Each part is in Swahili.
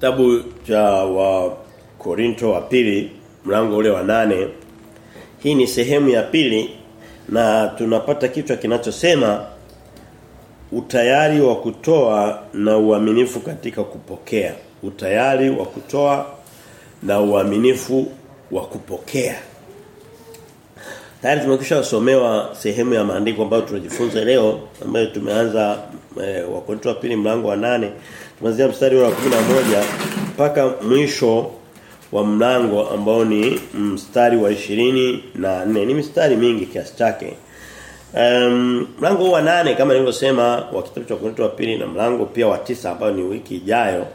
Kitabu cha wa Korinto wa pili mlango ule wa nane Hii ni sehemu ya pili na tunapata kichwa kinachosema utayari wa kutoa na uaminifu katika kupokea. Utayari wa kutoa na uaminifu wa kupokea. Tayari tumekwisha somewa sehemu ya maandiko ambayo tunajifunza leo ambayo tumeanza e, wa Korinto wa pili mlango wa nane Tumeanzia mstari wa 11 mpaka mwisho wa mlango ambao ni mstari wa ishirini na nne Ni mistari mingi kiasi chake. Um, mlango wa nane kama nilivyosema wa kitabu cha Korinto wa pili na mlango pia wa tisa ambao ni wiki ijayo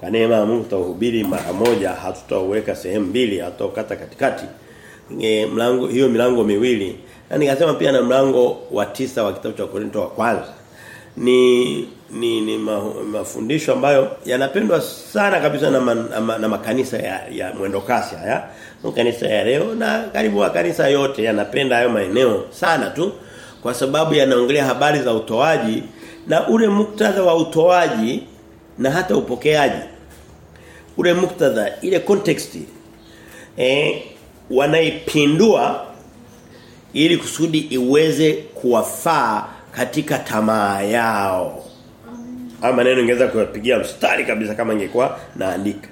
kwa neema ya Mungu tutahubiri mara moja hatutauweka sehemu mbili hataukata katikati. E, mlango hiyo milango miwili na nikasema pia na mlango wa tisa wa kitabu cha Korinto wa kwanza ni ni, ni ma, mafundisho ambayo yanapendwa sana kabisa na, man, na, na makanisa ya, ya mwendo kasi haya makanisa ya leo na karibu makanisa yote yanapenda hayo maeneo sana tu kwa sababu yanaongelea habari za utoaji na ule muktadha wa utoaji na hata upokeaji ule muktadha ile context eh wanaipindua ili kusudi iweze kuwafaa katika tamaa yao. Ama maneno ningeweza kuyapigia mstari kabisa kama ingekuwa naandika.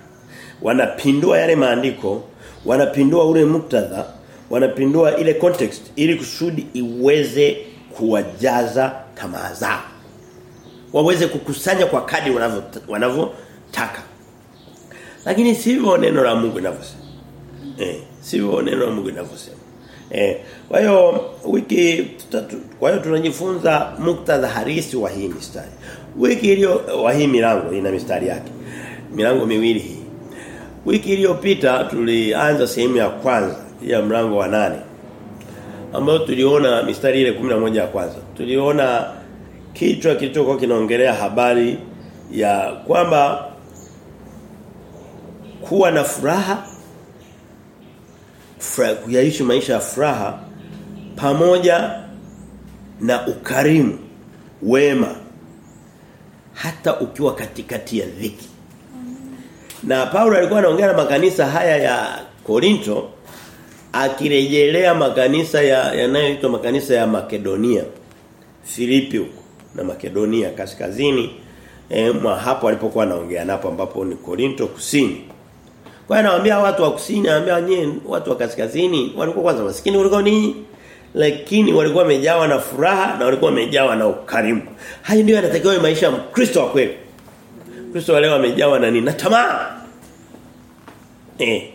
Wanapindua yale maandiko, wanapindua ule muktadha, wanapindua ile context ili kusudi iweze kuwajaza tamaa zao. Waweze kukusanya kwa kadi wanavyotaka. Lakini sivyo neno la Mungu linavyosema. Eh, sivyo neno la Mungu linavyosema. Eh, kwa hiyo wiki tutatu, kwa hiyo tunajifunza muktadha harisi wa hii mistari. Wiki iliyo wa hii milango ina mistari yake. Milango miwili hii. Wiki iliyopita tulianza sehemu ya kwanza ya mlango wa nane ambayo tuliona mistari ile 11 ya kwanza. Tuliona kichwa kilichokuwa kinaongelea habari ya kwamba kuwa na furaha kuyaishi maisha ya furaha pamoja na ukarimu wema hata ukiwa katikati ya dhiki. Na Paulo alikuwa anaongea na makanisa haya ya Korinto akirejelea makanisa ya yanayoitwa makanisa ya Makedonia. Filipi huko na Makedonia kaskazini eh, mwa hapo alipokuwa anaongea napo ambapo ni Korinto kusini. Kwa hiyo anawaambia watu wa kusini, anawaambia nyie watu wa kaskazini walikuwa kwanza maskini kuliko ninyi lakini walikuwa wamejawa na furaha na walikuwa wamejawa na ukarimu. Hayo ndio yanatakiwa maisha ya Mkristo wa kweli. Kristo leo amejawa na nini? Na tamaa. Eh.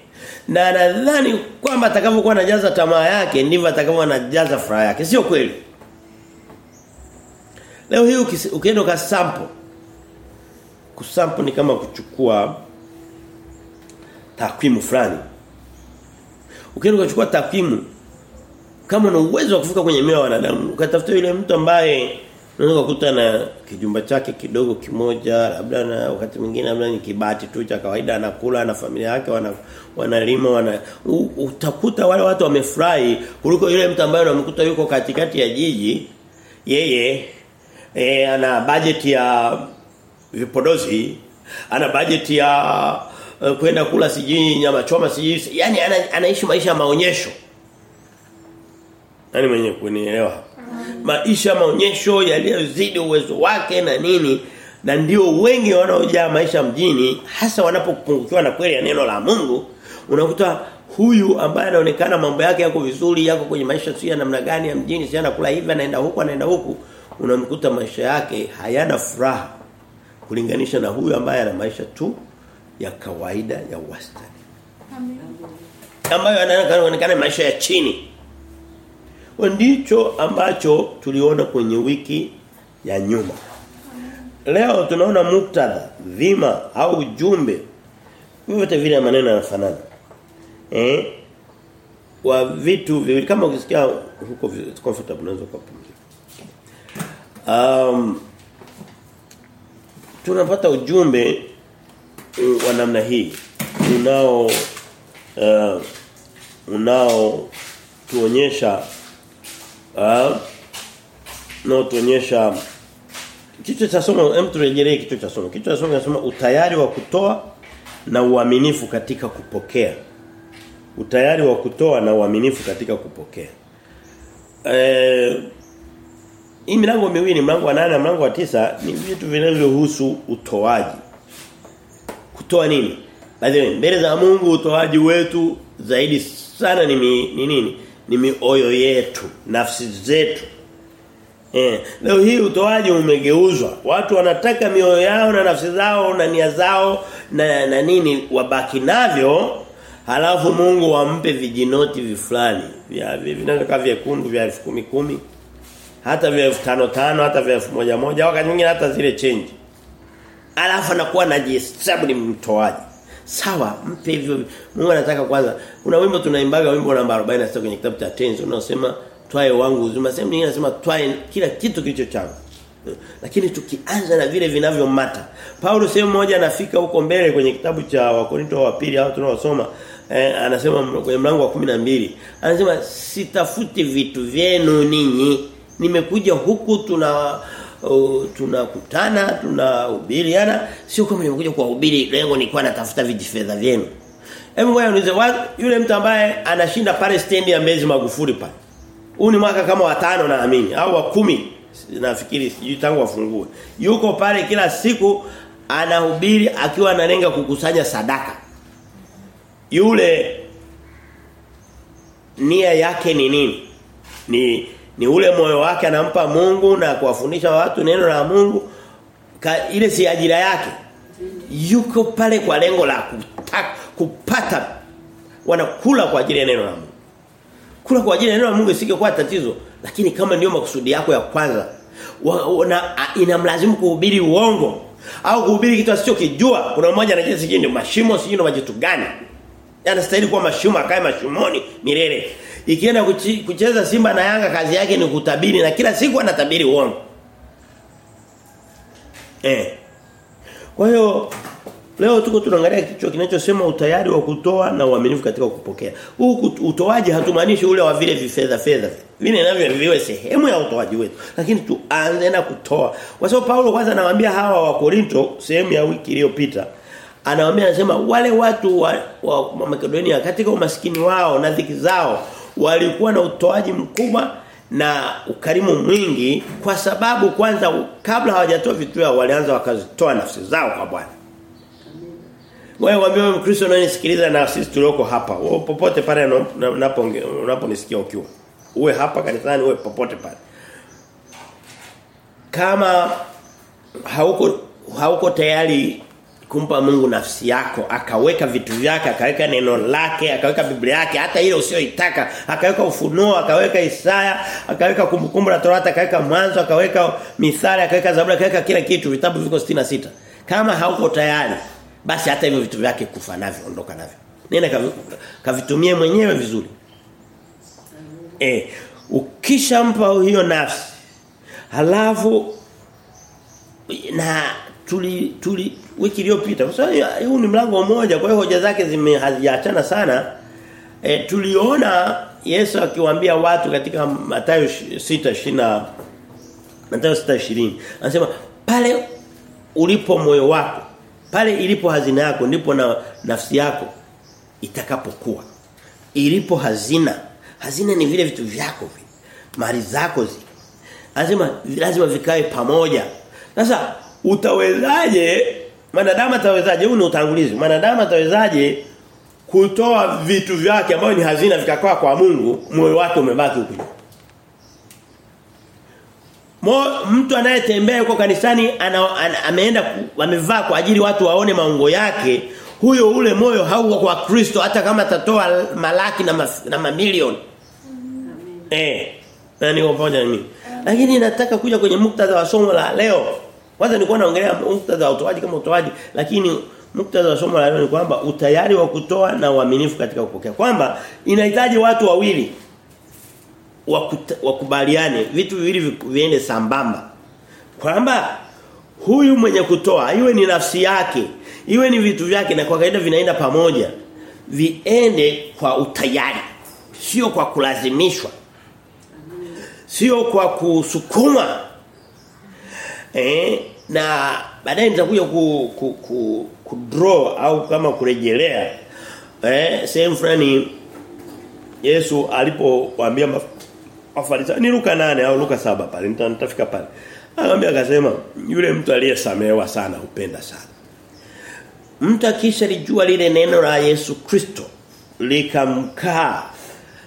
Na nadhani kwamba atakavyokuwa anajaza tamaa yake ndivyo atakavyokuwa anajaza furaha yake. Sio kweli. Leo hii ukienda kwa sample kusample ni kama kuchukua takwimu fulani. Ukienda kuchukua takwimu kama una uwezo wa kufika kwenye mioyo ya wanadamu, ukatafuta yule mtu ambaye unaweza kukuta na kijumba chake kidogo kimoja, labda na wakati mwingine labda ni kibati tu cha kawaida anakula na familia yake wana wanalima wana utakuta wale watu wamefurahi kuliko yule mtu ambaye unamkuta yuko katikati ya jiji yeye e, ana budget ya vipodozi, ana budget ya uh, kwenda kula sijui nyama choma sijui yani ana, anaishi maisha ya maonyesho. Nani mwenye kunielewa. Maisha maonyesho yaliyozidi uwezo wake na nini na ndio wengi wanaojaa maisha mjini hasa wanapopungukiwa na kweli ya neno la Mungu unakuta huyu ambaye anaonekana mambo yake yako vizuri yako kwenye maisha sio ya namna gani ya mjini sio anakula hivi anaenda huku anaenda huku unamkuta maisha yake hayana furaha kulinganisha na huyu ambaye ana maisha tu ya kawaida ya wastani. Amen. Ambayo yanaonekana maisha ya chini. Ndicho ambacho tuliona kwenye wiki ya nyuma. Leo tunaona muktadha, dhima au ujumbe. Vyote vile maneno yanafanana. Eh? Wa vitu viwili kama ukisikia huko comfortable unaweza kupumzika. Um tunapata ujumbe wa namna hii unao uh, unao tuonyesha uh, no tuonyesha kichwa cha somo hem turejelee cha somo kichwa cha somo kinasema utayari wa kutoa na uaminifu katika kupokea. Utayari wa kutoa na uaminifu katika kupokea. Eh hii milango miwili, mlango wa nane na mlango wa tisa ni vitu vinavyohusu utoaji. Kutoa nini? Baadhi mbele za Mungu utoaji wetu zaidi sana ni mi, ni nini? Ni mioyo yetu, nafsi zetu. Eh, leo hii utoaji umegeuzwa. Watu wanataka mioyo yao na nafsi zao na nia zao na, na nini wabaki navyo halafu Mungu wampe vijinoti vifulani vya vinavyokaa vyekundu vya 10 kumi hata vya 5,500 hata vya 1000 wakati mwingine hata zile change. Alafu anakuwa anajihesabu ni mtoaji. Sawa, mpe hivyo. Mungu anataka kwanza. Kuna wimbo tunaimbaga wimbo namba 46 kwenye kitabu cha Tenzi unaosema twae wangu uzima. Sehemu nyingine anasema twae kila kitu kilicho changu. Lakini tukianza na vile vinavyomata. Paulo sehemu moja anafika huko mbele kwenye kitabu cha Wakorinto wa pili au tunaosoma eh, anasema kwenye mlango wa 12 anasema sitafuti vitu vyenu ninyi nimekuja huku tuna tunakutana tunahubiriana. Sio kama nimekuja kuwahubiri lengo ni kwa natafuta vijifedha vyenu. Hebu ngoja niulize yule mtu ambaye anashinda pale stendi ya mezi Magufuli pale. Huu ni mwaka kama watano naamini au wa kumi nafikiri sijui tangu wafungue yuko pale kila siku anahubiri akiwa analenga kukusanya sadaka. Yule nia yake ni nini? Ni ni ule moyo wake anampa Mungu na kuwafundisha watu neno la Mungu. Ka, ile si ajira yake. Yuko pale kwa lengo la kutaka, kupata wanakula kwa ajili ya neno la Mungu. Kula kwa ajili ya neno la Mungu isingekuwa tatizo lakini kama ndio makusudi yako ya kwanza inamlazimu kuhubiri uongo au kuhubiri kitu asichokijua. Kuna mmoja anajua sijui mashimo sijui na majitu gani. Anastahili kuwa mashimo akae mashimoni milele ikienda kucheza Simba na Yanga kazi yake ni kutabiri na kila siku anatabiri uongo. Eh. Kwa hiyo leo tuko tunaangalia kichwa kinachosema utayari wa kutoa na uaminifu katika kupokea. Huu utoaji hatumaanishi ule wa vile vifedha fedha. Vile navyo viwe sehemu ya utoaji wetu. Lakini tuanze na kutoa. Kwa sababu Paulo kwanza anawaambia hawa wa Korinto sehemu ya wiki iliyopita anawaambia anasema wale watu wa, wa Makedonia katika umaskini wao na dhiki zao walikuwa na utoaji mkubwa na ukarimu mwingi kwa sababu kwanza kabla hawajatoa vitu vyao walianza wakazitoa nafsi zao kwa Bwana. Wewe waambie Mkristo unanisikiliza na sisi tulioko hapa. Wewe popote pale unaponisikia ukiwa. Uwe hapa kanisani uwe popote pale. Kama hauko hauko tayari kumpa Mungu nafsi yako akaweka vitu vyake akaweka neno lake akaweka Biblia yake hata ile usiyoitaka. Akaweka ufunuo akaweka Isaya akaweka kumbukumbu la Torati akaweka mwanzo akaweka mithali akaweka Zaburi akaweka kila kitu. Vitabu viko sita. Kama hauko tayari basi hata hivyo vitu vyake kufa navyo ondoka navyo. Nenda kavitumie mwenyewe vizuri. Eh ukishampa hiyo nafsi halafu na tuli tuli wiki iliyopita. Kwa sababu huu ni mlango mmoja kwa hiyo hoja zake zimehaziachana sana. E, tuliona Yesu akiwaambia watu katika Mathayo 6:20 Mathayo 6:20 anasema pale ulipo moyo wako pale ilipo hazina yako ndipo na nafsi yako itakapokuwa. Ilipo hazina hazina ni vile vitu vyako vile mali zako zile lazima lazima vikae pamoja. Sasa utawezaje Manadamu atawezaje huu ni utangulizi. Manadamu atawezaje kutoa vitu vyake ambavyo ni hazina vikakaa kwa Mungu, moyo wake umebaki huko. Mo, mtu anayetembea yuko kanisani ana, ana, ameenda amevaa kwa ajili watu waone maungo yake, huyo ule moyo hauko kwa Kristo hata kama atatoa malaki na, mas, na mamilioni. mm. Eh. Nani pamoja na mimi? Lakini nataka kuja kwenye muktadha wa somo la leo. Kwanza nilikuwa naongelea muktadha wa utoaji kama utoaji lakini muktadha wa somo la leo ni kwamba utayari wa kutoa na uaminifu katika kupokea. Kwamba inahitaji watu wawili wakubaliane vitu viwili viende sambamba. Kwamba huyu mwenye kutoa iwe ni nafsi yake, iwe ni vitu vyake na kwa kaida vinaenda pamoja. Viende kwa utayari, sio kwa kulazimishwa. Sio kwa kusukuma Eh, na baadaye nitakuja ku, ku, ku ku draw au kama kurejelea eh sehemu fulani Yesu alipowaambia Mafarisayo ni Luka 8 au Luka 7 pale nitafika pale. Anamwambia akasema yule mtu aliyesamehewa sana upenda sana. Mtu akisha lijua lile neno la Yesu Kristo likamkaa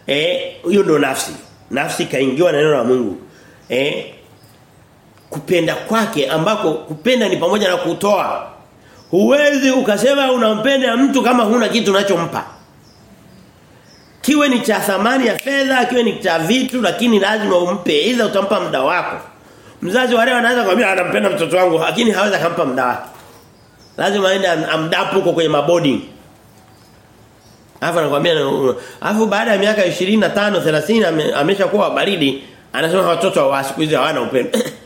eh hiyo ndo nafsi. Nafsi kaingiwa na neno la Mungu. Eh kupenda kwake ambako kupenda ni pamoja na kutoa. Huwezi ukasema unampenda mtu kama huna kitu unachompa. Kiwe ni cha thamani ya fedha kiwe ni cha vitu lakini lazima umpe ila utampa muda wako. Mzazi wale anaweza kumwambia anampenda mtoto wangu lakini hawezi kumpa muda wake. Lazima aende amdapu huko kwenye maboarding Alafu anakuambia alafu baada ya miaka 25 30 ameshakuwa baridi anasema watoto wa siku hizi hawana upendo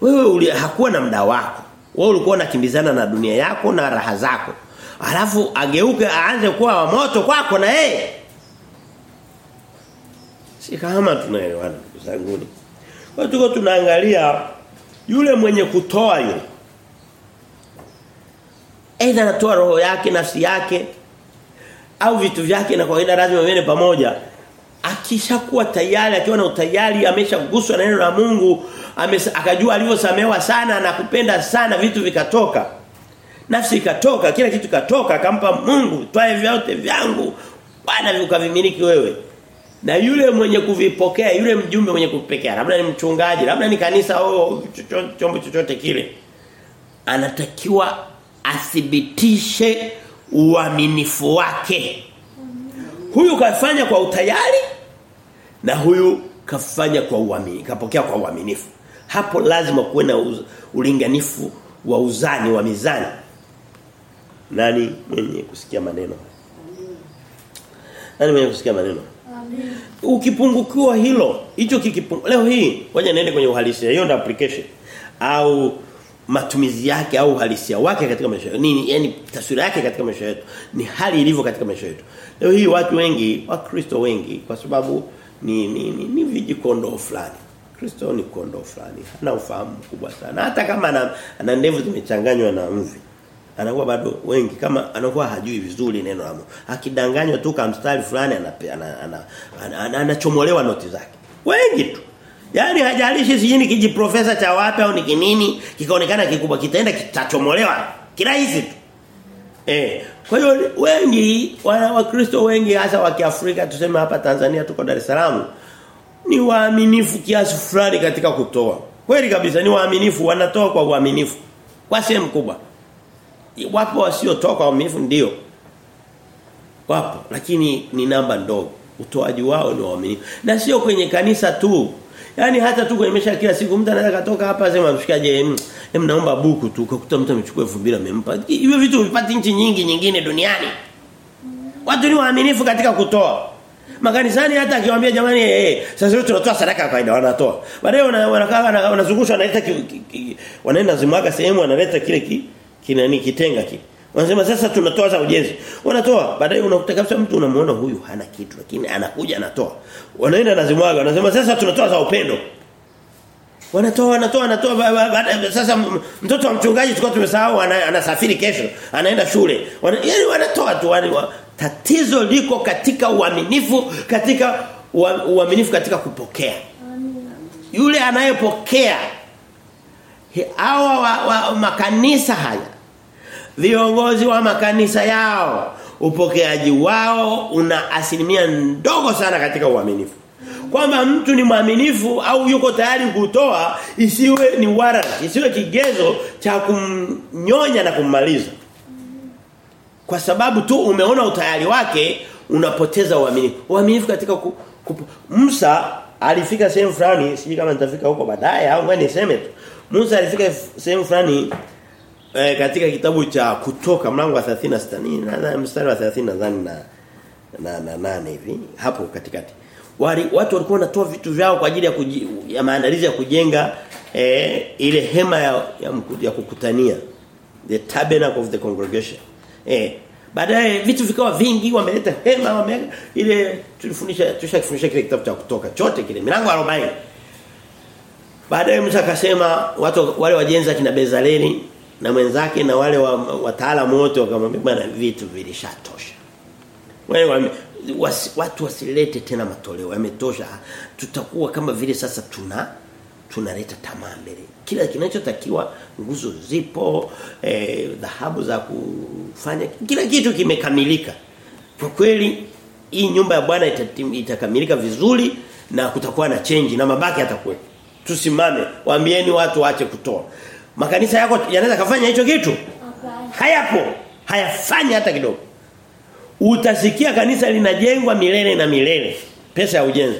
wewe uli, hakuwa na muda wako wewe ulikuwa unakimbizana na dunia yako na raha zako alafu ageuke aanze kuwa wa moto kwako na yeye Si kama tunaelewana ndugu zangu. Kwa tuko tunaangalia yule mwenye kutoa yule. Aidha anatoa roho yake, nafsi yake au vitu vyake na kawaida lazima viende pamoja. Akishakuwa tayari akiwa na utayari ameshaguswa na neno la Mungu, akajua alivyosamewa sana na kupenda sana vitu vikatoka. Nafsi ikatoka, kila kitu katoka akampa Mungu, twae vyote vyangu. Bwana ukavimiliki wewe na yule mwenye kuvipokea yule mjumbe mwenye kupokea labda ni mchungaji labda ni kanisa au chombo chochote kile anatakiwa athibitishe uaminifu wake huyu kafanya kwa utayari na huyu kafanya kwa uaminifu kapokea kwa uaminifu hapo lazima kuwe na ulinganifu wa uzani wa mizani nani mwenye kusikia maneno nani mwenye kusikia maneno Ukipungukiwa hilo, hicho kikipungua. Leo hii, waje niende kwenye uhalisia. Hiyo ndio application au matumizi yake au uhalisia wake katika maisha yetu. Nini? yani taswira yake katika maisha yetu. Ni hali ilivyo katika maisha yetu. Leo hii watu wengi, wakristo wengi kwa sababu ni ni, ni, ni vijikondo fulani. Kristo ni kondo fulani. Hana ufahamu mkubwa sana. Hata kama ana, ana ndevu zimechanganywa na mvi anakuwa bado wengi kama anakuwa hajui vizuri neno la Mungu. Akidanganywa tu kama mstari fulani anachomolewa ana, ana, ana, noti zake. Wengi tu. Yaani hajalishi sijini kijiprofesa cha wapi au ni kinini kikaonekana kikubwa kitaenda kitachomolewa kirahisi tu. Eh, kwa hiyo wengi wana wakristo wengi hasa wa Kiafrika tuseme hapa Tanzania tuko Dar es Salaam ni waaminifu kiasi fulani katika kutoa. Kweli kabisa ni waaminifu wanatoa kwa uaminifu kwa sehemu kubwa. Wapo wasiotoa kwa uaminifu ndio. Wapo lakini ni namba ndogo. Utoaji wao ni waaminifu na sio kwenye kanisa tu yani hata tu kwenye maisha kila siku mtu anaweza katoka hapa sema mshikaje hem naomba buku tu ukakuta mtu amechukua 2000 amempa hivyo vitu vipati nchi nyingi nyingine duniani watu ni waaminifu katika kutoa Makanisani hata akiwaambia jamani eh hey, sasa tunatoa sadaka ya kawaida wanatoa. Baadaye wanakaa wanazungusha wanaleta wanaenda zimwaga sehemu wanaleta kile ki, kinani kitenga kile. Wanasema sasa tunatoa za ujenzi. Wanatoa. Baadaye unakuta kabisa mtu unamuona huyu hana kitu lakini anakuja anatoa. Wanaenda nazimwaga wanasema sasa tunatoa za upendo. Wanatoa wanatoa wanatoa baada sasa mtoto wa mchungaji tulikuwa tumesahau anasafiri kesho anaenda shule. Wana, yani wanatoa tu wani, wa, tatizo liko katika uaminifu katika uaminifu katika kupokea. Yule anayepokea hawa wa, wa, makanisa haya viongozi wa makanisa yao. Upokeaji wao una asilimia ndogo sana katika uaminifu. Kwamba mtu ni mwaminifu au yuko tayari kutoa isiwe ni warrant isiwe kigezo cha kumnyonya na kummaliza. Kwa sababu tu umeona utayari wake unapoteza uaminifu. Uaminifu katika ku, ku, Musa alifika sehemu fulani sijui kama nitafika huko baadaye au ngoja niseme tu. Musa alifika sehemu fulani eh, katika kitabu cha kutoka mlango wa 36 na mstari wa 30 nadhani na na na nane hivi hapo katikati. Wali watu walikuwa wanatoa vitu vyao kwa ajili ya, ya maandalizi ya kujenga eh, ile hema ya, ya, ya kukutania the tabernacle of the congregation. Eh baadaye vitu vikawa vingi wameleta hema wame ile tulifundisha tushakifundisha kile kitabu cha kutoka chote kile milango 40 baadaye Musa akasema watu wale wajenzi kina Bezaleli na mwenzake na wale wataalamu wote wakamwambia bwana vitu vilishatosha. Wewe was, watu wasilete tena matoleo yametosha. Tutakuwa kama vile sasa tuna tunaleta tamaa mbele. Kila kinachotakiwa nguzo zipo, dhahabu e, za kufanya kila kitu kimekamilika. Kwa kweli hii nyumba ya Bwana itakamilika vizuri na kutakuwa na change na mabaki yatakuwa. Tusimame, waambieni watu waache kutoa. Makanisa yako yanaweza kafanya hicho kitu? Hayapo. Hayafanyi hata kidogo. Utasikia kanisa linajengwa milele na milele. Pesa ya ujenzi.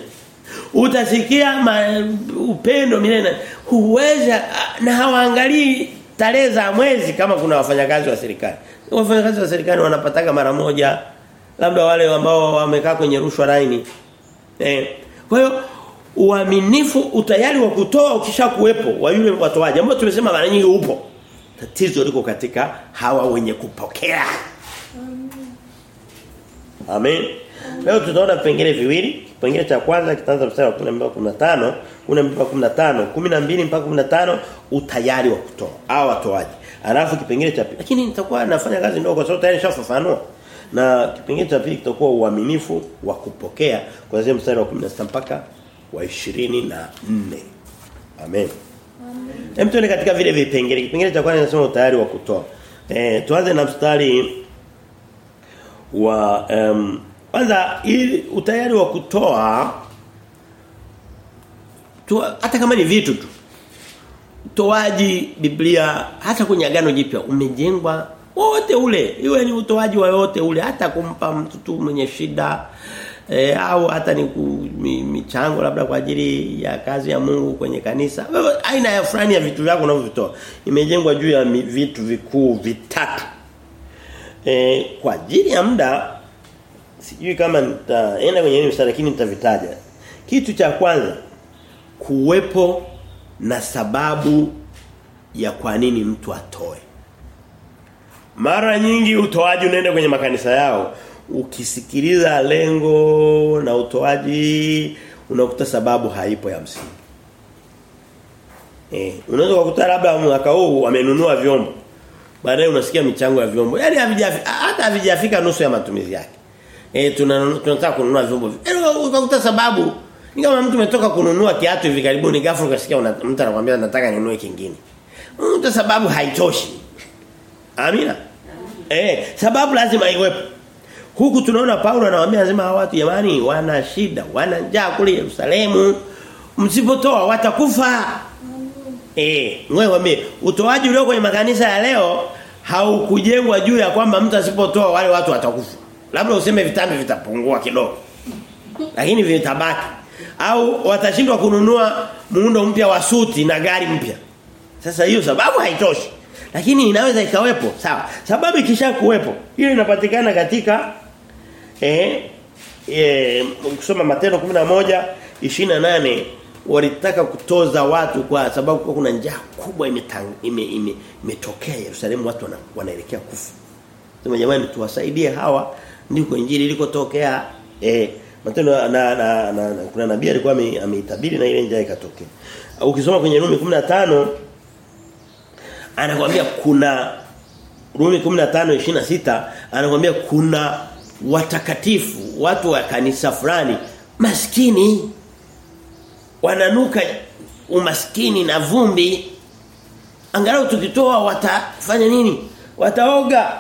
Utasikia ma, upendo milele na huweza na hawaangalii tarehe za mwezi kama kuna wafanyakazi wa serikali. Wafanyakazi wa serikali wanapataga mara moja labda wale ambao wamekaa kwenye rushwa laini. Eh. Kwa hiyo uaminifu utayari wa kutoa ukishakuwepo wa yule watoaji ambao tumesema mara nyingi upo. Tatizo liko katika hawa wenye kupokea. Amen. Leo tutaona vipengele viwili. Kipengele cha kwanza kitaanza mstari wa 12 15, 12 15, 12 mpaka 15 utayari wa kutoa au watoaji. Alafu kipengele cha pili. Lakini nitakuwa nafanya kazi ndogo kwa sababu tayari nishafafanua. Na kipengele cha pili kitakuwa uaminifu wa kupokea kuanzia mstari wa 16 mpaka wa 24. Amen. Hem tuone katika vile vipengele. Kipengele cha kwanza inasema utayari wa kutoa. Eh tuanze na mstari wa um, kwanza ili utayari wa kutoa tu, hata kama ni vitu tu. Utoaji Biblia hata kwenye agano jipya umejengwa wote ule iwe ni utoaji wa yote ule hata kumpa mtu tu mwenye shida e, au hata ni michango labda kwa ajili ya kazi ya Mungu kwenye kanisa. Aina ya fulani ya vitu vyako unavyotoa imejengwa juu ya vitu vikuu vitatu. E, kwa ajili ya muda sijui kama nitaenda kwenye hili lakini nitavitaja. Kitu cha kwanza kuwepo na sababu ya kwa nini mtu atoe. Mara nyingi utoaji unaenda kwenye makanisa yao ukisikiliza lengo na utoaji unakuta sababu haipo ya msingi. Eh, unaweza kukuta labda mwaka huu amenunua vyombo. Baadaye unasikia michango ya vyombo. Yaani havijafika hata havijafika nusu ya matumizi yake. Eh tunataka kununua vyombo. Yaani ukakuta sababu ni kama mtu umetoka kununua kiatu hivi karibuni ghafla ukasikia mtu anakuambia nataka ninunue kingine. Mtu sababu haitoshi. Amina. Eh, sababu lazima iwepo. Huku tunaona Paulo anawaambia lazima hawa watu jamani wana shida, wana njaa kule Yerusalemu. Msipotoa watakufa. Eh, wewe waambie utoaji ulio kwenye makanisa ya leo haukujengwa juu ya kwamba mtu asipotoa wale watu watakufa. Labda useme vitambi vitapungua kidogo. Lakini vitabaki. Au watashindwa kununua muundo mpya wa suti na gari mpya. Sasa hiyo sababu haitoshi. Lakini inaweza ikawepo, sawa. Sababu ikisha kuwepo, hiyo inapatikana katika eh eh ukisoma Matendo 11 28 walitaka kutoza watu kwa sababu kwa kuna njaa kubwa imetokea ime, ime, ime Yerusalemu watu wana, wanaelekea kufa. Sema jamani tuwasaidie hawa ndiko injili ilikotokea eh Matendo na, na, na, na, na kuna nabii alikuwa ameitabiri na ile njaa ikatokea. Ukisoma kwenye Rumi 15 anakuambia kuna Rumi 15:26 anakuambia kuna watakatifu watu wa kanisa fulani maskini. Wananuka umaskini na vumbi. Angalau tukitoa watafanya nini? Wataoga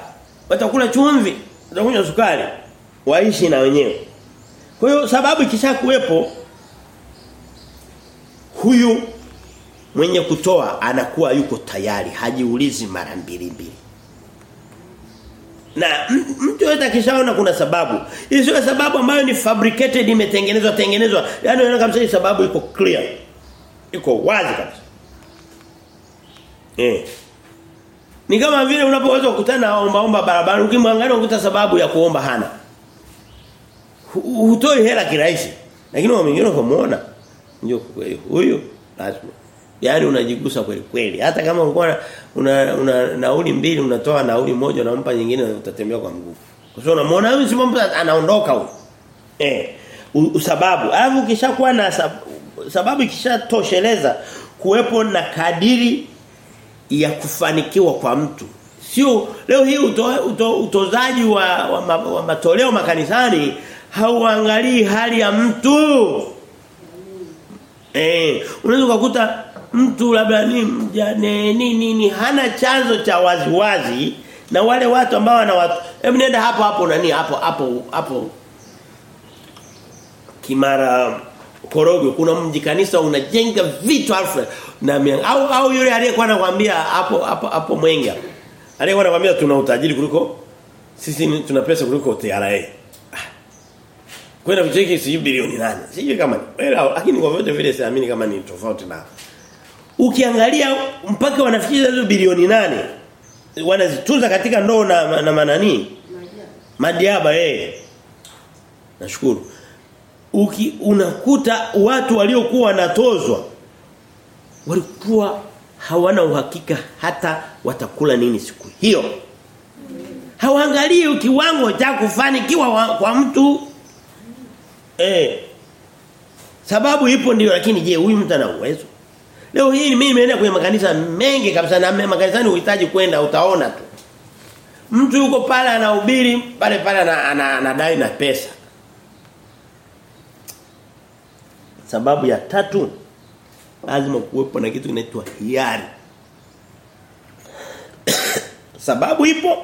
watakula chumvi watakunywa sukari waishi na wenyewe. Kwa hiyo sababu ikishakuwepo huyu mwenye kutoa anakuwa yuko tayari hajiulizi mara mbili mbili na mtu yote akishaona kuna sababu hiyo sababu ambayo ni fabricated imetengenezwa tengenezwa. Yani unaona kabisa hii sababu iko clear. Iko wazi kabisa. Eh. Ni kama vile unapoweza kukutana na omba barabara ukimwangalia ukuta sababu ya kuomba hana. Hutoi hela kirahisi. Lakini wengine kumuona ndio kweli huyu lazima Yaani unajigusa kweli kweli. Hata kama ulikuwa una, una nauli mbili unatoa nauli moja unampa nyingine utatembea kwa mguu. Kwa sababu unamwona huyu simambo anaondoka huyu. Eh, Usababu. Alafu ukishakuwa na sababu, sababu ikishatosheleza kuwepo na kadiri ya kufanikiwa kwa mtu. Sio leo hii uto, uto, utozaji wa, wa, wa, wa matoleo makanisani hauangalii hali ya mtu. Eh, unaweza kukuta mtu labda ni mjane nini ni hana chanzo cha waziwazi wazi, na wale watu ambao wana watu. Hebu nenda hapo hapo nani hapo hapo hapo. Kimara Korogo kuna mji kanisa unajenga vitu alfa na au au yule aliyekuwa anakuambia hapo hapo hapo Mwenga. Aliyekuwa anakuambia tuna utajiri kuliko sisi tuna pesa kuliko TRA kwenda kucheki sijui bilioni nane. Sijui kama ni lakini kwa vyote vile siamini kama ni tofauti na ukiangalia mpaka wanafikia hizo bilioni nane wanazitunza katika ndoo na, na manani? Madiaba eh. Nashukuru. Uki unakuta watu waliokuwa wanatozwa walikuwa hawana uhakika hata watakula nini siku hiyo. Hawaangalii kiwango cha kufanikiwa kwa mtu. Eh. Sababu ipo ndio lakini je huyu mtu ana uwezo leo hii mimi nimeenda kwenye makanisa mengi kabisa na makanisani uhitaji kwenda utaona tu. Mtu yuko pale anahubiri pale pale anadai na, na pesa. Sababu ya tatu lazima kuwepo na kitu kinaitwa hiari. Sababu ipo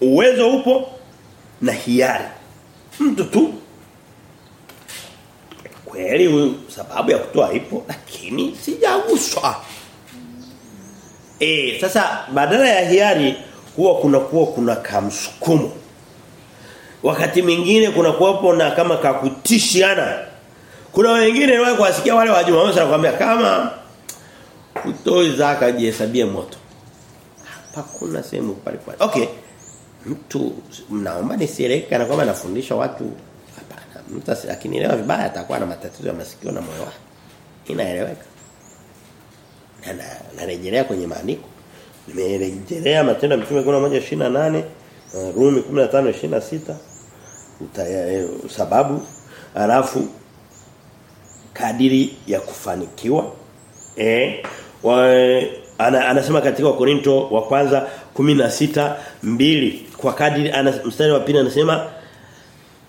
uwezo upo na hiari. Mtu tu kweli huyu sababu ya kutoa ipo lakini sijaguswa eh sasa badala ya hiari huwa kuna kuwa kuna kamsukumo. Wakati mwingine kuna kuwapo na kama kakutishiana. Kuna wengine wao kuwasikia wale wa Jumamosi wanakuambia kama utoi zaka jihesabie moto. Hapa kuna sehemu pale pale. Okay mtu mnaomba nisieleke kana kwamba nafundisha watu mtu akinielewa vibaya atakuwa na matatizo ya masikio na moyo wake. Inaeleweka. Na narejelea kwenye maandiko. Nimerejelea matendo ya mitume 11:28 Rumi 15:26 sababu. Alafu kadiri ya kufanikiwa eh wa, ana, anasema katika Wakorinto wa kwanza 16 mbili. Kwa kadiri ana, mstari wa pili anasema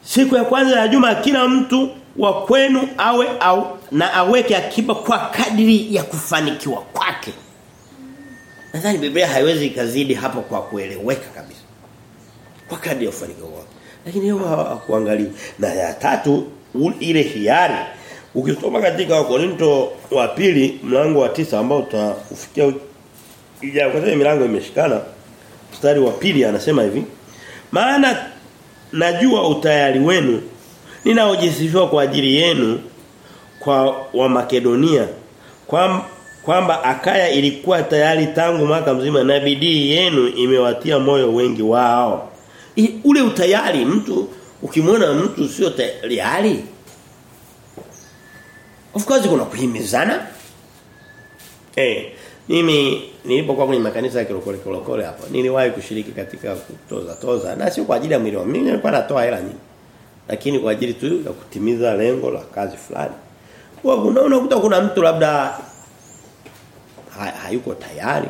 siku ya kwanza ya juma kila mtu wa kwenu awe au na aweke akiba kwa kadiri ya kufanikiwa kwake. Nadhani Biblia haiwezi ikazidi hapo kwa kueleweka kabisa. Kwa kadiri ya kufanikiwa kwake. Lakini hiyo hakuangalia na ya tatu ile hiari. Ukisoma katika Wakorinto wa pili mlango wa tisa ambao utafikia ija kwa milango imeshikana mstari wa pili anasema hivi maana najua utayari wenu ninaojisifia kwa ajili yenu kwa wa Makedonia kwamba kwamba Akaya ilikuwa tayari tangu mwaka mzima na bidii yenu imewatia moyo wengi wao. I, ule utayari mtu ukimwona mtu sio tayari Of course kuna kuhimizana. Eh, mimi nilipokuwa kwenye makanisa ya kilokole kilokole hapo, niliwahi kushiriki katika kutoza toza na sio kwa ajili ya mwili wangu. Mimi nilikuwa natoa hela nyingi. Lakini kwa ajili tu ya kutimiza lengo la kazi fulani. Kwa kuna unakuta kuna mtu labda ha, hayuko tayari.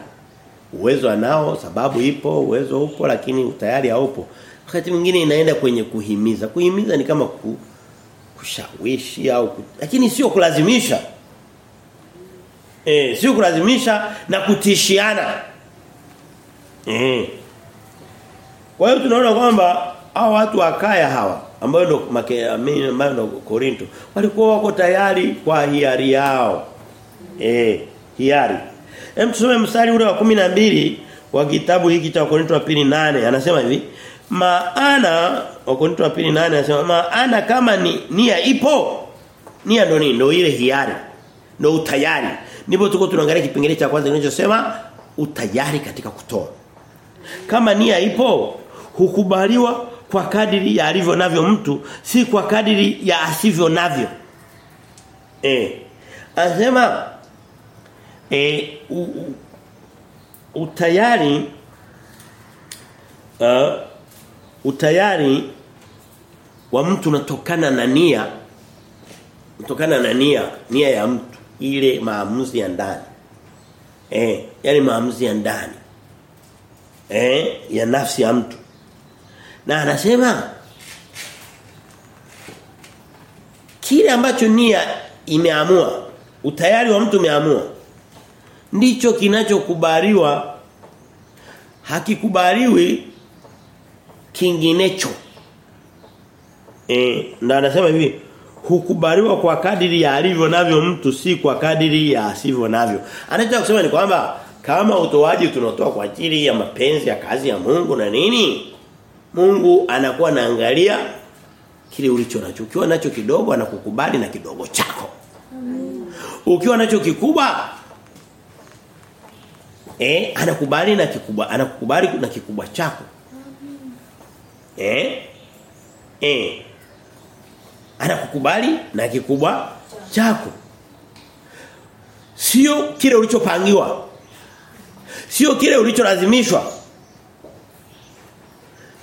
Uwezo anao, sababu ipo, uwezo upo lakini tayari haupo. Wakati mwingine inaenda kwenye kuhimiza. Kuhimiza ni kama ku, kushawishi au lakini sio kulazimisha. Eh, sio kulazimisha na kutishiana. Eh. Kwa hiyo tunaona kwamba hao watu wakaya hawa ambao ndo ambao ndo Korinto walikuwa wako tayari kwa hiari yao. Eh, hiari. Hem tusome mstari ule wa 12 wa kitabu hiki cha Korinto wa pili nane anasema hivi maana Wakorintho wa pili nane anasema maana kama ni nia ipo nia ndo nini ndo ile hiari ndo utayari ndipo tuko tunaangalia kipengele cha kwanza kinachosema utayari katika kutoa. Kama nia ipo hukubaliwa kwa kadiri ya alivyo navyo mtu si kwa kadiri ya asivyo navyo. Eh anasema eh u, utayari uh, utayari wa mtu unatokana na nia kutokana na nia nia ya mtu ile maamuzi ya ndani Eh, yani maamuzi ya ndani. Eh, ya nafsi ya mtu. Na anasema kile ambacho nia imeamua, utayari wa mtu umeamua ndicho kinachokubaliwa hakikubaliwi kinginecho. Eh, na anasema hivi hukubaliwa kwa kadiri ya alivyo navyo mtu si kwa kadiri ya asivyo navyo. Anataka kusema ni kwamba kama utoaji tunatoa kwa ajili ya mapenzi ya kazi ya Mungu na nini? Mungu anakuwa anaangalia kile ulicho nacho. Ukiwa nacho kidogo anakukubali na kidogo chako. Amen. Ukiwa nacho kikubwa eh anakubali na kikubwa anakukubali na kikubwa chako. Amen. Eh? Eh. Anakukubali na kikubwa chako. Sio kile ulichopangiwa. Sio kile ulicholazimishwa.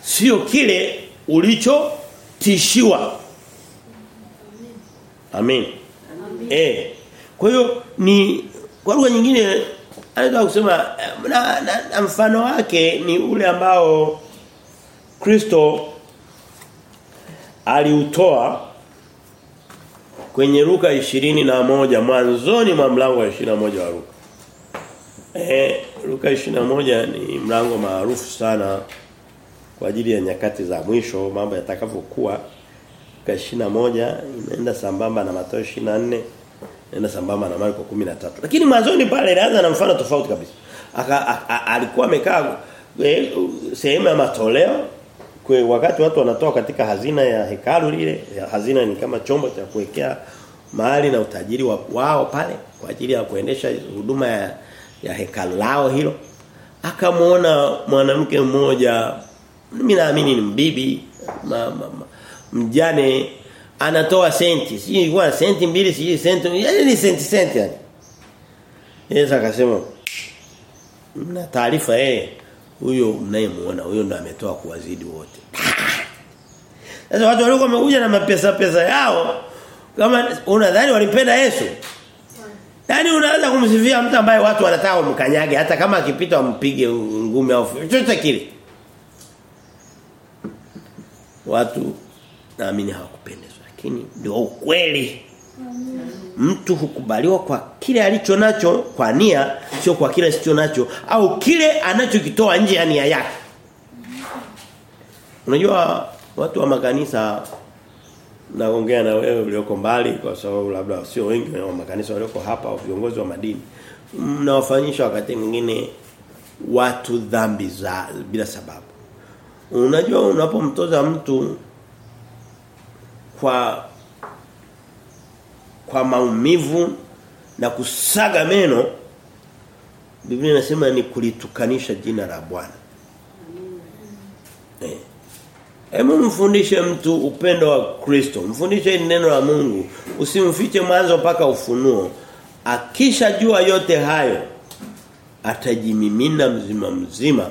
Sio kile ulichotishiwa. Amen. Amen. Eh. Kwa hiyo ni kwa lugha nyingine anaweza kusema na, na, na mfano wake ni ule ambao Kristo aliutoa kwenye ruka ishirini na moja mwanzoni mwa mlango wa ishirini na moja wa ruka Eh Luka moja ni mlango maarufu sana kwa ajili ya nyakati za mwisho mambo yatakavyokuwa. Luka moja inaenda sambamba na Mathayo 24 inaenda sambamba na Marko 13. Lakini mwanzoni pale ilianza na mfano tofauti kabisa. Aka, alikuwa amekaa e, sehemu ya matoleo kwa wakati watu wanatoa katika hazina ya hekalu lile hazina ni kama chombo cha kuwekea mali na utajiri wa, wao pale kwa ajili ya kuendesha huduma ya, ya hekalu lao hilo. Akamwona mwanamke mmoja mimi naamini ni mbibi ma, ma, ma, mjane anatoa senti sijui ilikuwa senti mbili sijui senti yani ni senti senti yani Yesu akasema mna taarifa yeye huyo mnayemuona huyo ndo ametoa kuwazidi wote. Sasa watu walikuwa wamekuja na mapesa pesa yao kama unadhani walimpenda Yesu? yani unaanza kumsifia mtu ambaye watu wanataka wamkanyage hata kama akipita wampige ngumi au chochote kile. Watu naamini hawakupendezwa lakini ndio ukweli. Mtu hukubaliwa kwa kile alicho nacho kwa nia sio kwa kile asicho nacho au kile anachokitoa nje ya nia yake. Unajua watu wa makanisa naongea na wewe ulioko mbali kwa sababu labda sio wengi wa makanisa walioko hapa au viongozi wa madini mnawafanyisha wakati mwingine watu dhambi za bila sababu. Unajua unapomtoza mtu kwa kwa maumivu na kusaga meno Biblia inasema ni kulitukanisha jina la Bwana. Eh. Hebu mfundishe mtu upendo wa Kristo. Mfundishe neno la Mungu. Usimfiche mwanzo mpaka ufunuo. Akishajua yote hayo atajimimina mzima mzima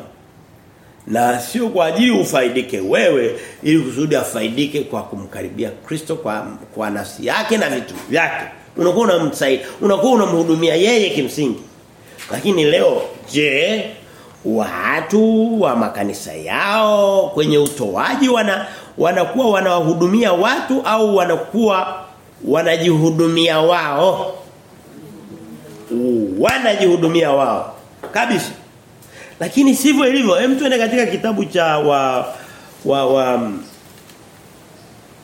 na sio kwa ajili ufaidike wewe ili kusudi afaidike kwa kumkaribia Kristo kwa kwa nafsi yake na vitu vyake. Unakuwa unamsaidia unakuwa unamhudumia yeye kimsingi. Lakini leo je watu wa makanisa yao kwenye utoaji wana wanakuwa wanawahudumia watu au wanakuwa wanajihudumia wao? Wanajihudumia wao. Kabisa lakini sivyo ilivyo. Hem tuende katika kitabu cha wa wa wa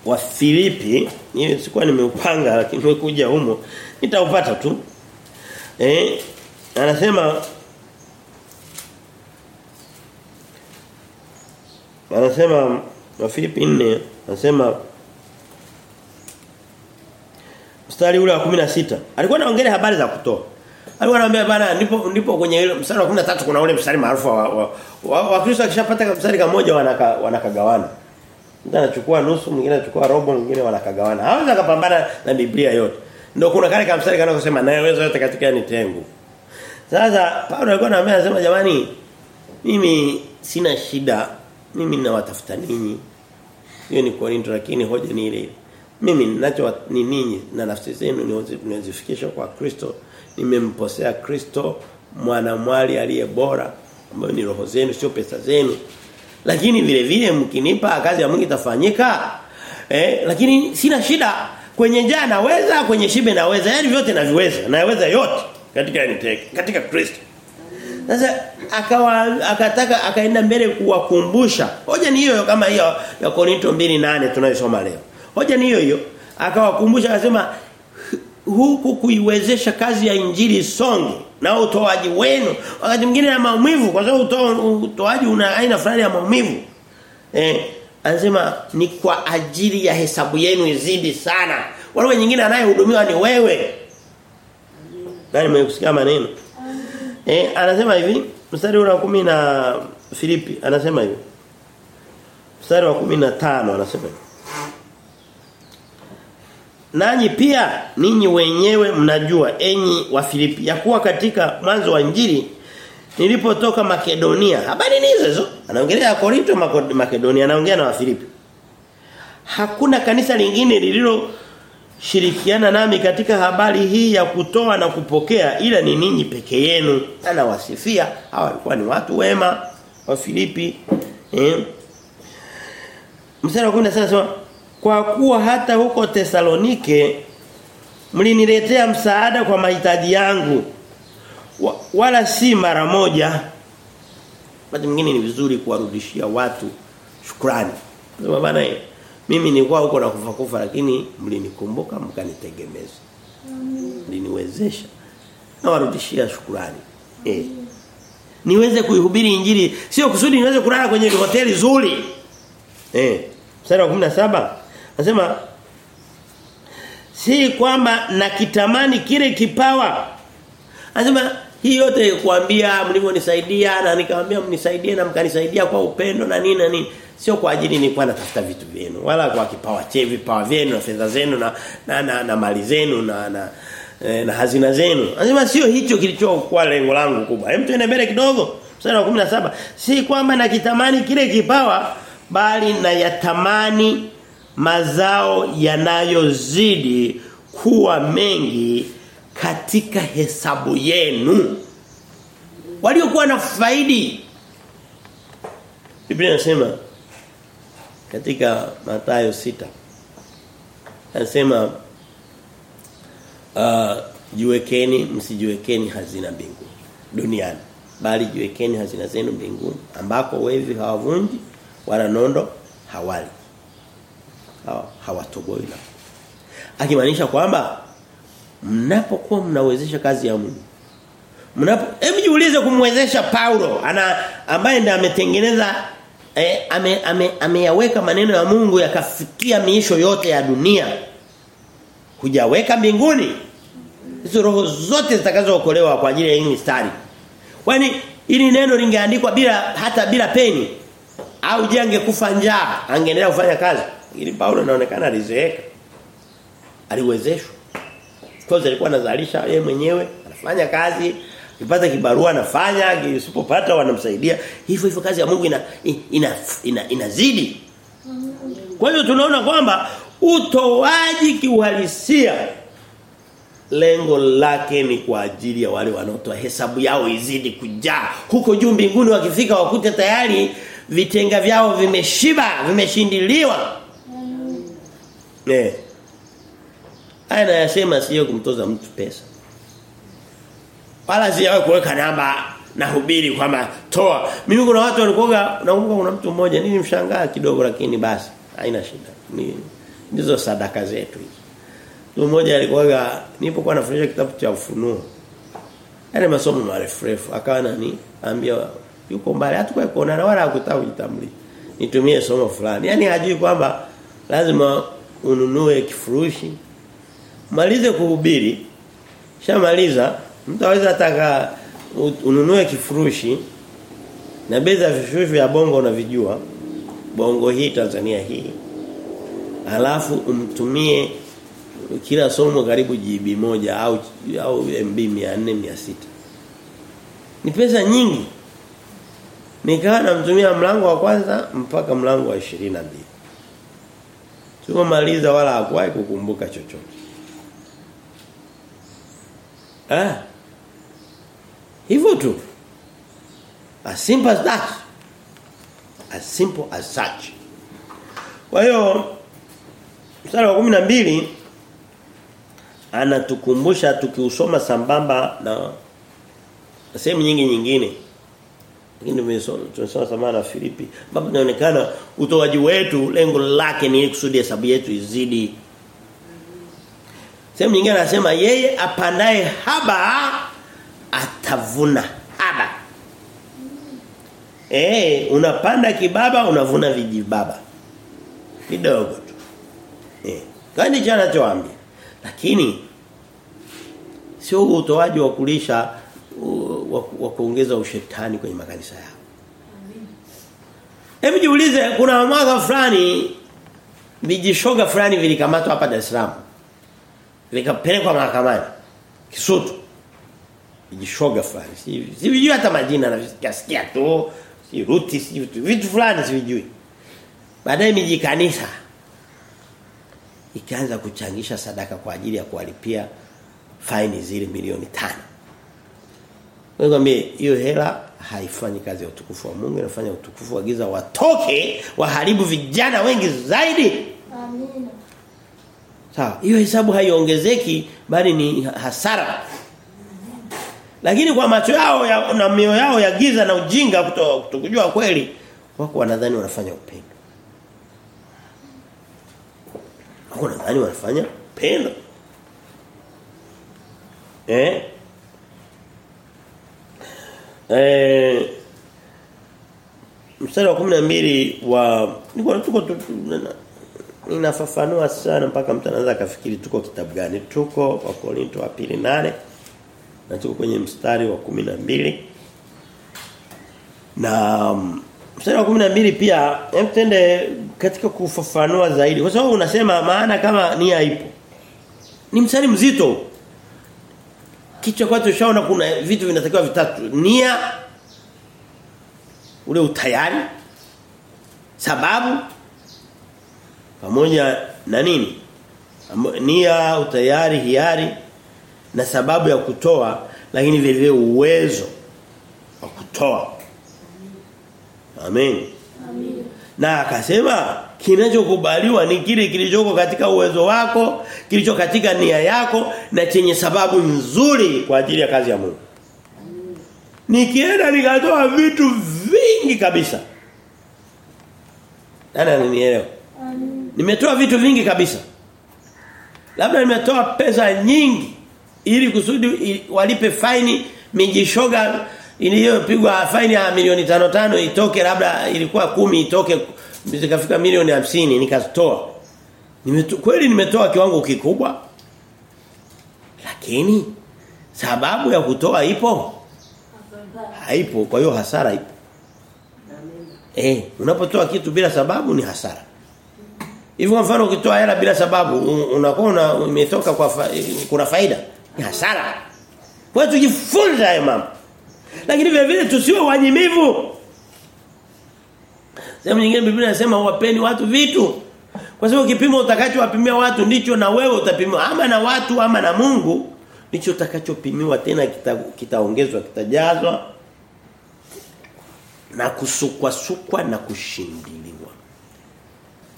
wa Filipi. Mimi sikuwa nimeupanga lakini nimekuja humo. Nitaupata tu. Eh anasema anasema wa Filipi 4 anasema mstari ule wa 16 alikuwa anaongelea habari za kutoa Alikuwa anamwambia bana ndipo ndipo kwenye ile mstari wa 13 kuna ule mstari maarufu wa wa, wa, wa Kristo akishapata mstari kamoja wanaka wanakagawana. Mtu anachukua nusu, mwingine anachukua robo, mwingine wanakagawana. Hawezi akapambana na Biblia yote. Ndio kuna kale kama mstari kanakosema naye uwezo yote katika ni tengu. Sasa Paulo alikuwa anamwambia anasema jamani mimi sina shida. Mimi ninawatafuta ninyi. Hiyo ni Korinto lakini hoja ni ile ile. Mimi ninacho ni ninyi na nafsi zenu niwazifikisha kwa Kristo nimemposea Kristo mwanamwali aliye bora ambayo ni roho zenu sio pesa zenu. Lakini vile vile mkinipa kazi ya Mungu itafanyika. Eh, lakini sina shida kwenye njaa naweza, kwenye shibe naweza, yani vyote naviweza. Naweza yote katika niteke, katika Kristo. Sasa akawa akataka akaenda mbele kuwakumbusha. Hoja ni hiyo kama hiyo ya Korinto 2:8 tunayosoma leo. Hoja ni hiyo hiyo. Akawakumbusha akasema huku kuiwezesha kazi ya injili songe na utoaji wenu wakati mwingine na maumivu kwa sababu utoaji una aina fulani ya maumivu. Eh anasema ni kwa ajili ya hesabu yenu izidi sana. Wale wengine anayehudumiwa ni wewe. Nani mmekusikia maneno? Eh anasema hivi mstari wa kumi na Filipi anasema hivi. Mstari wa 15 anasema hivi. Nanyi pia ninyi wenyewe mnajua enyi wa Filipi ya kuwa katika mwanzo wa injili nilipotoka Makedonia. Habari ni hizo hizo? Anaongelea Korinto Makedonia anaongea na Wafilipi. Hakuna kanisa lingine lililo shirikiana nami katika habari hii ya kutoa na kupokea ila ni ninyi peke yenu. Anawasifia hawa walikuwa ni watu wema. Wa Filipi eh. Mstari wa 10 anasema kwa kuwa hata huko Tesalonike mliniletea msaada kwa mahitaji yangu wa, wala si mara moja. Wakati mwingine ni vizuri kuwarudishia watu shukrani. Sema bana mimi nilikuwa huko na kufa kufa lakini mlinikumbuka mkanitegemeza. Mliniwezesha. Na warudishia shukrani. Eh. Niweze kuihubiri injili. Sio kusudi niweze kulala kwenye hoteli nzuri. Eh. Mstari wa 17 anasema si kwamba nakitamani kile kipawa. Anasema hii yote kuambia mlivyonisaidia na nikamwambia mnisaidie na mkanisaidia kwa upendo na nini na nini. Sio kwa ajili nilikuwa natafuta vitu vyenu wala kwa kipawa chevi vipawa vyenu na fedha zenu na na, na, na mali zenu na na eh, na hazina zenu. Anasema sio hicho kilichokuwa lengo langu kubwa. Hem tuende mbele kidogo. Mstari wa 17 si kwamba nakitamani kile kipawa bali na yatamani mazao yanayozidi kuwa mengi katika hesabu yenu. Waliokuwa na faidi. Biblia inasema katika Mathayo sita anasema uh, jiwekeni msijiwekeni hazina mbinguni duniani bali jiwekeni hazina zenu mbinguni ambako wevi hawavunji wala nondo hawali. hawa, hawatoboi akimaanisha kwamba mnapokuwa mnawezesha kazi ya Mungu mnapo hebu jiulize kumwezesha Paulo ana ambaye ndiye ametengeneza eh, ame, ame, ameyaweka maneno ya Mungu yakafikia miisho yote ya dunia. Hujaweka mbinguni. Hizo roho zote zitakazookolewa kwa ajili ya hii mistari. Kwani ili neno lingeandikwa bila hata bila peni au je angekufa njaa angeendelea kufanya kazi ili Paulo anaonekana alizeeka. Aliwezeshwa. Kwa alikuwa anazalisha yeye mwenyewe anafanya kazi akipata kibarua anafanya usipopata wanamsaidia. Hivyo hivyo kazi ya Mungu ina ina, ina inazidi. Kwa hiyo tunaona kwamba utoaji kiuhalisia lengo lake ni kwa ajili ya wale wanaotoa hesabu yao izidi kujaa. Huko juu mbinguni wakifika wakute tayari vitenga vyao vimeshiba vimeshindiliwa eh. Haya nayasema sio kumtoza mtu pesa. Wala sio kuweka namba na hubiri kwamba toa. Mimi kuna watu walikuwa nakumbuka kuna mtu mmoja nini mshangaa kidogo lakini basi haina shida. Ni ndizo sadaka zetu hizo mtu mmoja alikuwa nilipokuwa nafundisha kitabu cha ufunuo yale masomo marefu refu akawa nani ambia yuko mbali hata kuonana wala hakutaka kujitambulisha nitumie somo fulani. Yani hajui kwamba lazima ununue kifurushi. Malize kuhubiri. Shamaliza mtu aweza ataka ununue kifurushi na bei za vifurushi vya bongo unavijua. Bongo hii Tanzania hii. Alafu umtumie kila somo karibu GB moja au au MB 400 600 ni pesa nyingi. Nikawa namtumia mlango wa kwanza mpaka mlango wa 22 Sio wala hakuwahi kukumbuka chochote Eh? Hivyo tu. As simple as that. As simple as such. Kwa hiyo mstari wa 12 anatukumbusha tukiusoma sambamba na sehemu nyingi nyingine. Lakini tumesoma samana Filipi. Baba inaonekana utoaji wetu lengo lake ni kusudi hesabu yetu izidi. Sehemu nyingine anasema yeye apandaye haba atavuna haba. Eh, unapanda kibaba unavuna vijibaba. Kidogo tu. Eh, kani jana. Lakini sio utoaji wa kulisha wa, kuongeza ushetani kwenye makanisa yao. Hebu jiulize kuna mwaka fulani vijishoga fulani vilikamatwa hapa Dar es Salaam. Vikapelekwa mahakamani. Kisutu. Vijishoga fulani. Si sivijui hata majina na visikia tu. Si ruti si vitu fulani sivijui. Baadaye miji kanisa ikaanza kuchangisha sadaka kwa ajili ya kuwalipia faini zile milioni tano. Wewe hiyo hela haifanyi kazi ya utukufu wa Mungu inafanya utukufu wa giza watoke waharibu vijana wengi zaidi. Amina. Sawa, hiyo hesabu haiongezeki bali ni hasara. Lakini kwa macho yao ya, na mioyo yao ya giza na ujinga kutokujua kweli wako wanadhani wanafanya upendo. Wako wanadhani wanafanya upendo. Eh? Eh mstari wa 12 wa niko tuko inafafanua sana mpaka mtu anaweza akafikiri tuko kitabu gani. Tuko wa Korinto wa pili nane na tuko kwenye mstari wa 12 na mstari wa 12 pia hem tende katika kufafanua zaidi. Kwa sababu unasema maana kama nia ipo. Ni mstari mzito kichwa kwa tushaona kuna vitu vinatakiwa vitatu. Nia ule utayari sababu pamoja na nini? Nia utayari hiari na sababu ya kutoa lakini vile vile uwezo wa kutoa. Amen. Na akasema kinachokubaliwa ni kile kilichoko katika uwezo wako, kilicho katika nia yako na chenye sababu nzuri kwa ajili ya kazi ya Mungu. Nikienda nikatoa vitu vingi kabisa. Nani ananielewa? Nimetoa vitu vingi kabisa. Labda nimetoa pesa nyingi ili kusudi walipe faini mijishoga iliyopigwa faini ya milioni tano tano itoke labda ilikuwa kumi itoke zikafika milioni hamsini nikazitoa. Nimeto, kweli nimetoa kiwango kikubwa. Lakini sababu ya kutoa ipo? Haipo, kwa hiyo hasara ipo. Eh, unapotoa kitu bila sababu ni hasara. Hivyo kwa mfano ukitoa hela bila sababu unakuwa una umetoka kwa fa, kuna faida. Ni hasara. Kwa hiyo tujifunze hayo mambo. Lakini vile vile tusiwe wanyimivu. Sehemu nyingine Biblia inasema wapeni watu vitu. Kwa sababu kipimo utakachowapimia watu ndicho na wewe utapimwa ama na watu ama na Mungu ndicho utakachopimiwa tena kitaongezwa kita- kitajazwa na kusukwa sukwa na kushindiliwa.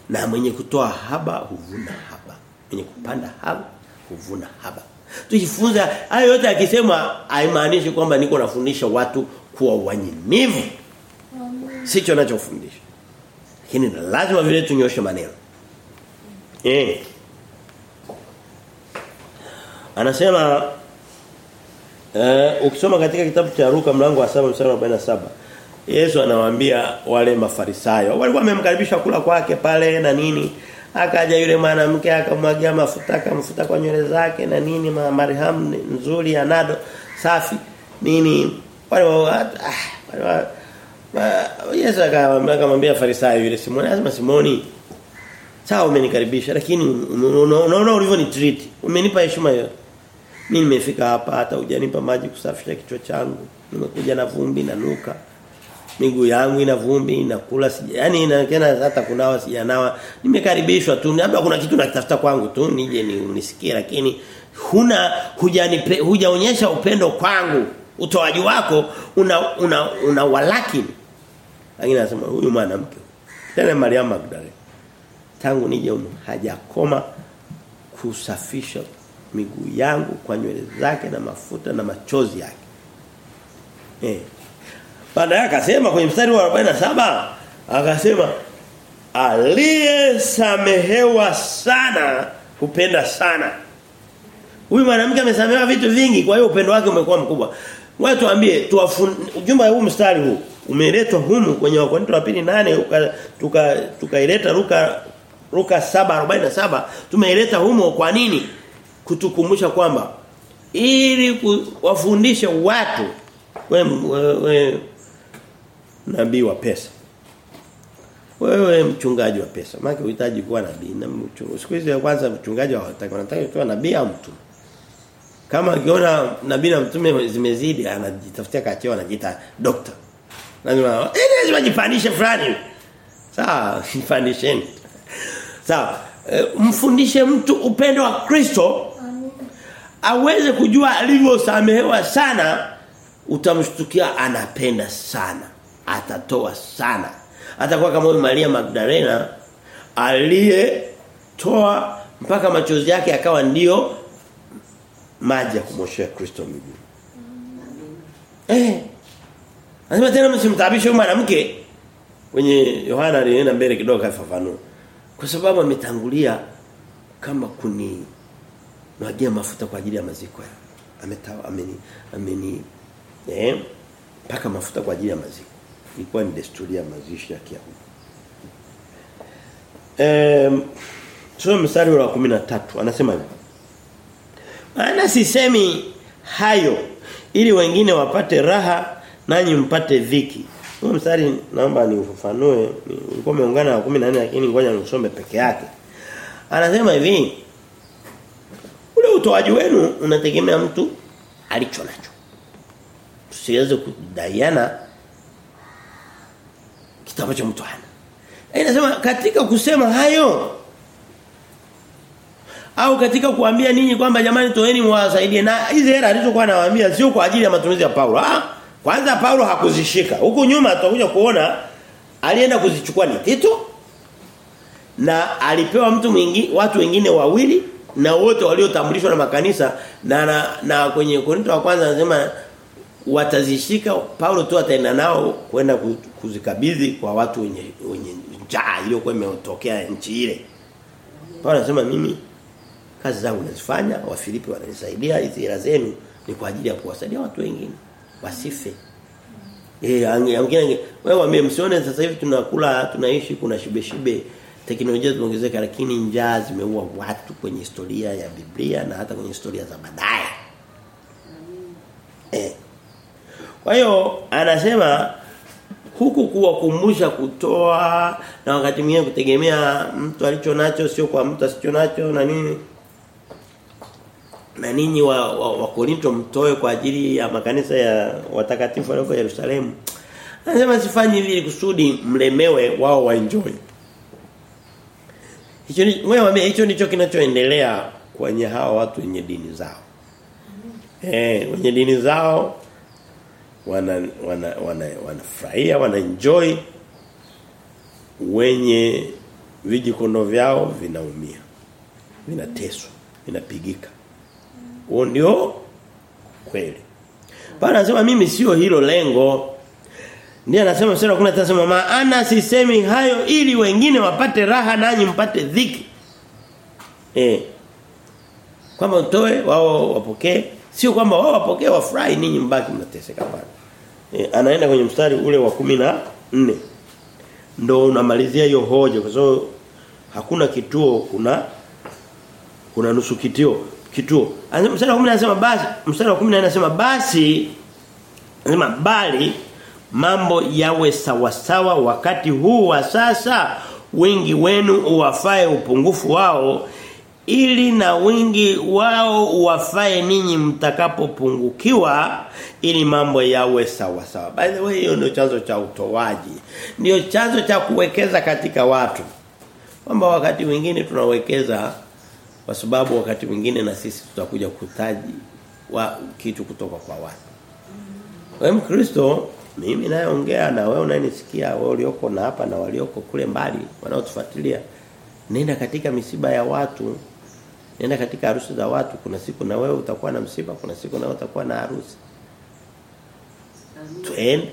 Na mwenye kutoa haba huvuna haba. Mwenye kupanda haba huvuna haba. Tujifunze hayo yote akisema haimaanishi kwamba niko nafundisha watu kuwa wanyimivu. Sicho nachofundisha Lakini lazima vile tunyoshe maneno. Eh. Anasema eh ukisoma katika kitabu cha Luka mlango wa 7 mstari wa 47 Yesu anawaambia wale mafarisayo walikuwa wamemkaribisha kula kwake pale na nini. Akaja yule mwanamke akamwagia mafuta akamfuta kwa nywele zake na nini ma- marhamu nzuri ya nado safi nini. Wale wa- ah, wale wa- wa- Yesu akamwambia farisayo yule Simoni lazima Simoni sawa umenikaribisha lakini unaona ulivyo treat umenipa heshima hiyo mimi nimefika hapa hata hujanipa maji kusafisha kichwa changu. Nimekuja na vumbi na nuka miguu yangu ina vumbi inakula sija Yaani inaonekana hata kunawa sijanawa nimekaribishwa tu labda kuna kitu nakitafuta kwangu tu nije ni unisikie lakini huna hujanipe hujaonyesha upendo kwangu. Utoaji wako una una, una walakini lakini anasema huyu mwanamke tena Maria Magdalene. Tangu nije hajakoma kusafisha miguu yangu kwa nywele zake na mafuta na machozi yake. Eh. Baadaye akasema kwenye mstari wa 47 akasema aliyesamehewa sana hupenda sana. Huyu mwanamke amesamehewa vitu vingi kwa hiyo upendo wake umekuwa mkubwa. Wewe tuambie ujumbe huu mstari huu umeletwa humu kwenye Wakorintho wa pili nane tuka ruka Luka Luka 7:47 tumeileta humo kwa nini kutukumbusha kwamba ili wafundishe watu we, we, we nabii wa pesa. Wewe mchungaji wa pesa. Maana unahitaji kuwa nabii. Na siku hizi ya kwanza mchungaji hawataki wanataka kuwa nabii au mtume kama akiona nabii na mtume zimezidi anajitafutia kacheo anajiita doctor. Lazima eh lazima jipandishe fulani. Sawa jipandisheni. Sawa. E, mfundishe mtu upendo wa Kristo aweze kujua alivyosamehewa sana utamshtukia anapenda sana atatoa sana atakuwa kama huyu Maria Magdalena aliyetoa mpaka machozi yake akawa ndio maji ya kumoshea Kristo miguu. Eh. Anasema tena msimtabishe huyu mwanamke kwenye Yohana alienda mbele kidogo afafanua Kwa sababu ametangulia kama kuni mwagia mafuta kwa ajili ya maziko ya. Ametawa ameni ameni eh paka mafuta kwa ajili ya maziko. Ilikuwa ni desturi ya mazishi ya Kiyahudi. Eh Sura mstari wa 13 anasema hivi. Maana sisemi hayo ili wengine wapate raha nanyi mpate dhiki. Huo mstari naomba niufafanue. Ulikuwa umeungana na 14 lakini ngoja nisome peke yake. Anasema hivi. Utoaji wenu unategemea mtu alicho nacho. Tusiweze kudaiana kitabu cha mtu hana. Inasema katika kusema hayo au katika kuambia ninyi kwamba jamani toeni mwasaidie na hizi hela alizokuwa anawaambia sio kwa ajili ya matumizi ya Paulo. Ah, kwanza Paulo hakuzishika. Huku nyuma tutakuja kuona alienda kuzichukua ni Tito na alipewa mtu mwingi watu wengine wawili na wote waliotambulishwa na makanisa na na, na kwenye Korinto wa kwanza anasema watazishika Paulo tu ataenda nao kwenda kuzikabidhi kwa watu wenye wenye njaa iliyokuwa imetokea nchi ile. Paulo anasema mimi kazi zangu nazifanya wafilipi wananisaidia hizi hela zenu ni kwa ajili ya kuwasaidia watu wengine wasife eh angine wewe msione sasa hivi tunakula tunaishi kuna shibe shibe teknolojia zimeongezeka lakini njaa zimeua watu kwenye historia ya Biblia na hata kwenye historia za baadaye eh kwa hiyo anasema huku kuwakumbusha kutoa na wakati mwingine kutegemea mtu alicho nacho sio kwa mtu asicho nacho na nini na ninyi wa, wa, wa Korinto mtoe kwa ajili ya makanisa ya watakatifu walioko Yerusalemu. Anasema sifanyi hivi kusudi mlemewe wao waenjoy. Hicho ni wewe hicho ndicho kinachoendelea kwenye hawa watu wenye dini zao. Eh, wenye dini zao wana wana wana wanafurahia, wana enjoy wenye vijikondo vyao vinaumia. Vinateswa, vinapigika. Huo ndio kweli. Bwana anasema mimi sio hilo lengo. Ndiye anasema mstari wa 15 anasema maana sisemi hayo ili wengine wapate raha nanyi mpate dhiki. Eh. Kwamba utoe wao wapokee, sio kwamba wao wapokee wafurahi ninyi mbaki mnateseka bana. Eh, anaenda kwenye mstari ule wa 14. Ndio unamalizia hiyo hoja kwa sababu hakuna kituo kuna kuna nusu kitio kituo. Mstari wa 10 anasema basi mstari wa 10 anasema basi anasema bali mambo yawe sawasawa sawa wakati huu wa sasa wingi wenu uwafae upungufu wao ili na wingi wao uwafae ninyi mtakapopungukiwa ili mambo yawe sawa sawa. By the way hiyo ndio chanzo cha utowaji Ndio chanzo cha kuwekeza katika watu. Kwamba wakati mwingine tunawekeza kwa sababu wakati mwingine na sisi tutakuja kutaji wa kitu kutoka kwa watu. Wewe Mkristo mimi nayeongea na wewe unanisikia wewe ulioko na hapa na walioko kule mbali wanaotufuatilia nenda katika misiba ya watu nenda katika harusi za watu. Kuna siku na wewe utakuwa na msiba kuna siku na utakuwa na harusi. Tuende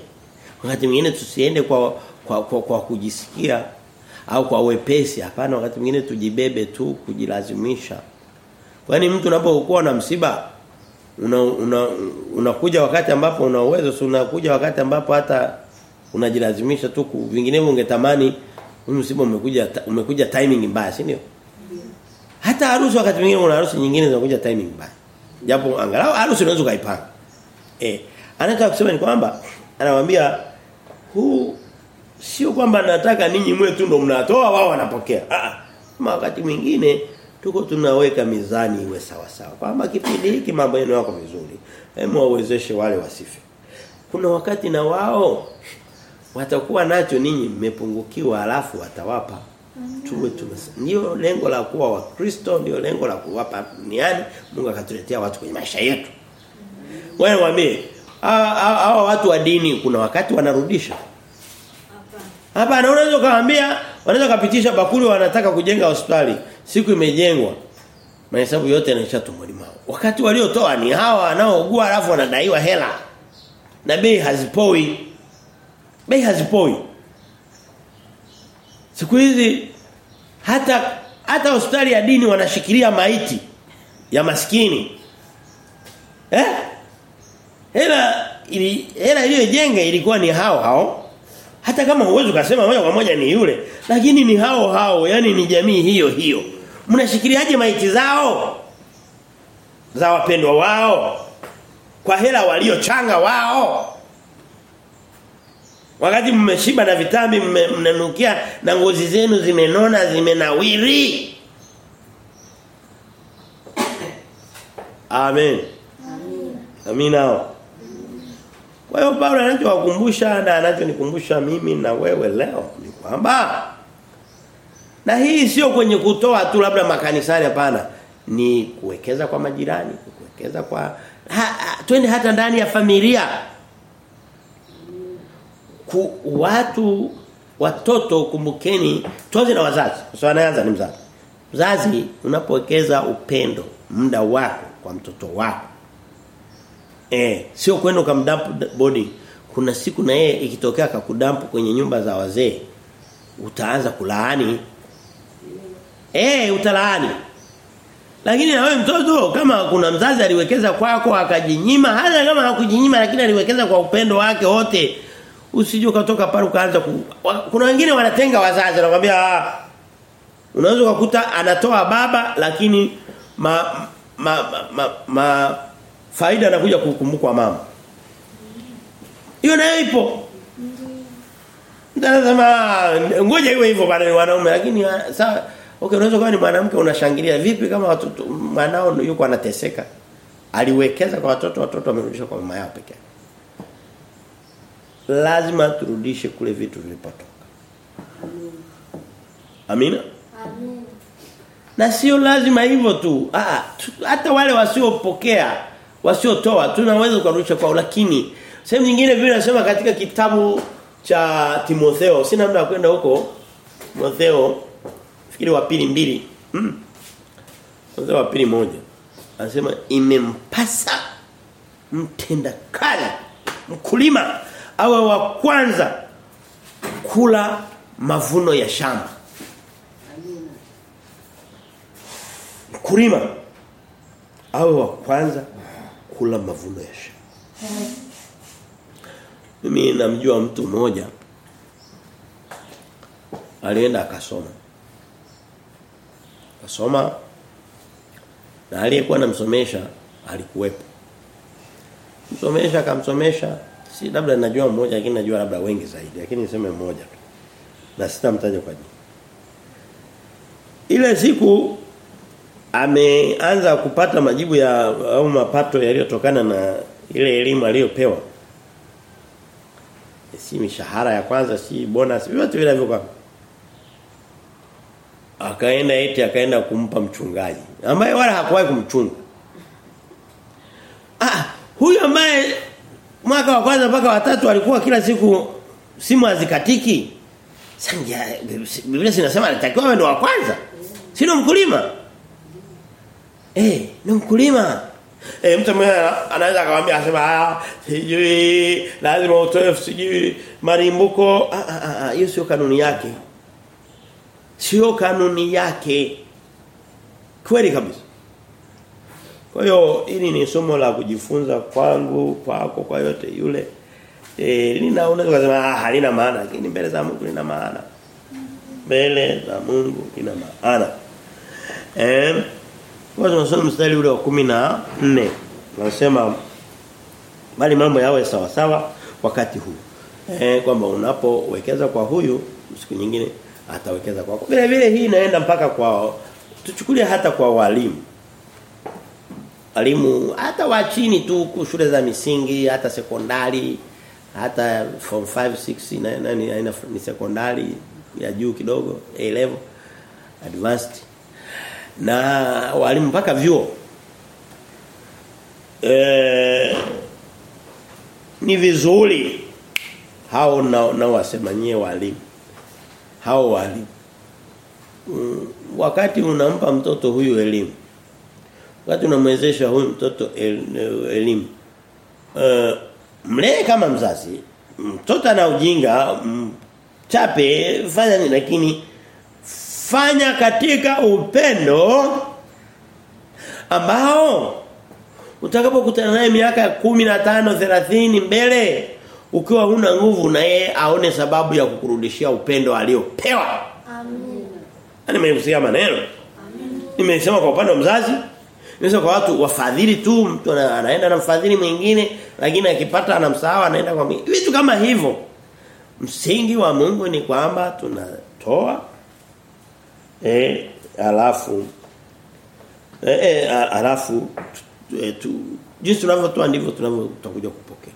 wakati mwingine tusiende kwa kwa, kwa, kwa kujisikia au kwa wepesi hapana. Wakati mwingine tujibebe tu kujilazimisha. Kwani mtu unapokuwa na msiba unakuja una, una wakati ambapo una uwezo si unakuja wakati ambapo hata unajilazimisha tu vinginevyo ungetamani msiba umekuja umekuja timing mbaya si ndio? Hata harusi wakati mwingine una harusi nyingine zinakuja timing mbaya. Japo angalau harusi unaweza kaipanga eh anataka kusema ni kwamba anawaambia huu sio kwamba nataka ninyi mwe tu ndo mnatoa wao wanapokea. Ah wakati mwingine tuko tunaweka mizani iwe sawa sawa. Kwamba kipindi hiki mambo yenu yako vizuri hemu wawezeshe wale wasife. Kuna wakati na wao watakuwa nacho ninyi mmepungukiwa alafu watawapa. Tuwe ndio lengo la kuwa wakristo ndio lengo la kuwapa niani Mungu akatuletea watu kwenye maisha yetu. Wewe mwambie hawa watu wa dini kuna wakati wanarudisha? Hapa na unaweza kaambia wanaweza kupitisha bakuli wanataka kujenga hospitali siku imejengwa mahesabu yote yanaisha tumboni mwao wakati waliotoa ni hawa wanaougua alafu wanadaiwa hela. Na bei hazipoi. Bei hazipoi. Siku hizi hata hata hospitali ya dini wanashikilia maiti ya maskini. Eh? Hela ili hela iliyojenga ilikuwa ni hao hao hata kama uwezo ukasema moja kwa moja ni yule lakini ni hao hao yani ni jamii hiyo hiyo mnashikiliaje maiti zao za wapendwa wao kwa hela waliochanga wao wakati mmeshiba na vitambi mnanukia na ngozi zenu zimenona zimenawiri amen amina kwa hiyo Paulo anachowakumbusha na anachonikumbusha mimi na wewe leo ni kwamba na hii sio kwenye kutoa tu labda makanisani hapana. Ni kuwekeza kwa majirani kuwekeza kwa ha, ha, twende hata ndani ya familia. Ku, watu watoto kumbukeni tuanze na wazazi. So anaanza ni mzazi. Mzazi unapowekeza upendo muda wako kwa mtoto wako Eh, sio kwenda kumdump body. Kuna siku na yeye ikitokea akakudump kwenye nyumba za wazee utaanza kulaani. Eh, utalaani. Lakini na wewe mtoto kama kuna mzazi aliwekeza kwako akajinyima hata kama hakujinyima lakini aliwekeza kwa upendo wake wote usije ukatoka pale ukaanza ku... kuna wengine wanatenga wazazi nakwambia ah, unaweza kukuta anatoa baba lakini ma ma ma, ma, ma faida anakuja kukumbukwa mama. Hiyo nayo ipo. Ndasema ngoja iwe hivyo bana ni wanaume lakini sawa okay unaweza kuwa ni mwanamke unashangilia vipi kama watoto mwanao yuko anateseka. Aliwekeza kwa watoto watoto wamerudisha kwa mama yao pekee. Lazima turudishe kule vitu vilipotoka. Amina. Amina. Na sio lazima hivyo tu. Ah, hata wale wasiopokea wasiotoa. Tunaweza kurudisha kwao lakini sehemu nyingine vile nasema katika kitabu cha Timotheo sina muda wa kwenda huko? Timotheo fikiri wa pili mbili. Mm. Timotheo wa pili moja. Anasema imempasa mtenda kazi mkulima awe wa kwanza kula mavuno ya shamba. Mkulima awe wa kwanza kula mavuno ya shamba. Mimi namjua mtu mmoja alienda akasoma. Akasoma na aliyekuwa anamsomesha alikuwepo. Msomesha akamsomesha si labda najua mmoja lakini najua labda wengi zaidi lakini niseme mmoja tu. Na sitamtaja kwa jina. Ile siku ameanza kupata majibu ya au mapato yaliyotokana na ile elimu aliyopewa. Si mishahara ya kwanza, si bonus, vyote hivyo Akaenda eti akaenda kumpa mchungaji ambaye wala hakuwahi kumchunga. Ah, huyo ambaye mwaka wa kwanza mpaka watatu alikuwa kila siku simu hazikatiki. Sangia Biblia sinasema alitakiwa ndo wa kwanza. Sio mkulima. Eh, ni mkulima. Eh mtu mmoja anaweza akamwambia asema ah sijui lazima utoe sijui marimbuko ah ah ah hiyo sio kanuni yake. Sio kanuni yake. Kweli kabisa. Kwa hiyo hili ni somo la kujifunza kwangu, kwako, kwa yote yule. Eh lina unaweza kusema ah halina maana lakini mbele za Mungu lina maana. Mbele za Mungu lina maana. Eh kwa tunasoma mstari ule wa 14. Anasema bali mambo yawe sawa sawa wakati huu. Eh kwamba unapowekeza kwa huyu siku nyingine atawekeza kwako. Vile vile hii inaenda mpaka kwa tuchukulie hata kwa walimu. Walimu hata wa chini tu shule za misingi, hata sekondari, hata form 5 6 na ni sekondari ya juu kidogo, A level, advanced. Na walimu mpaka vyuo. e, ni vizuri hao na, na wasemanyie walimu hao walimu mm, wakati unampa mtoto huyu elimu wakati unamwezesha huyu mtoto el, elimu uh, mlee kama mzazi mtoto ana ujinga chape fanya lakini fanya katika upendo ambao utakapokutana naye miaka 15 30 mbele ukiwa huna nguvu na yeye aone sababu ya kukurudishia upendo aliopewa. Amen. Nimemsikia maneno. Amen. Nimesema kwa upande wa mzazi, nimesema kwa watu wafadhili tu, mtu anaenda na mfadhili mwingine, lakini akipata anamsahau anaenda kwa mwingine. Vitu kama hivyo. Msingi wa Mungu ni kwamba tunatoa eh alafu eh, eh alafu tu, jinsi tunavyotoa ndivyo tunavyotakuja kupokea.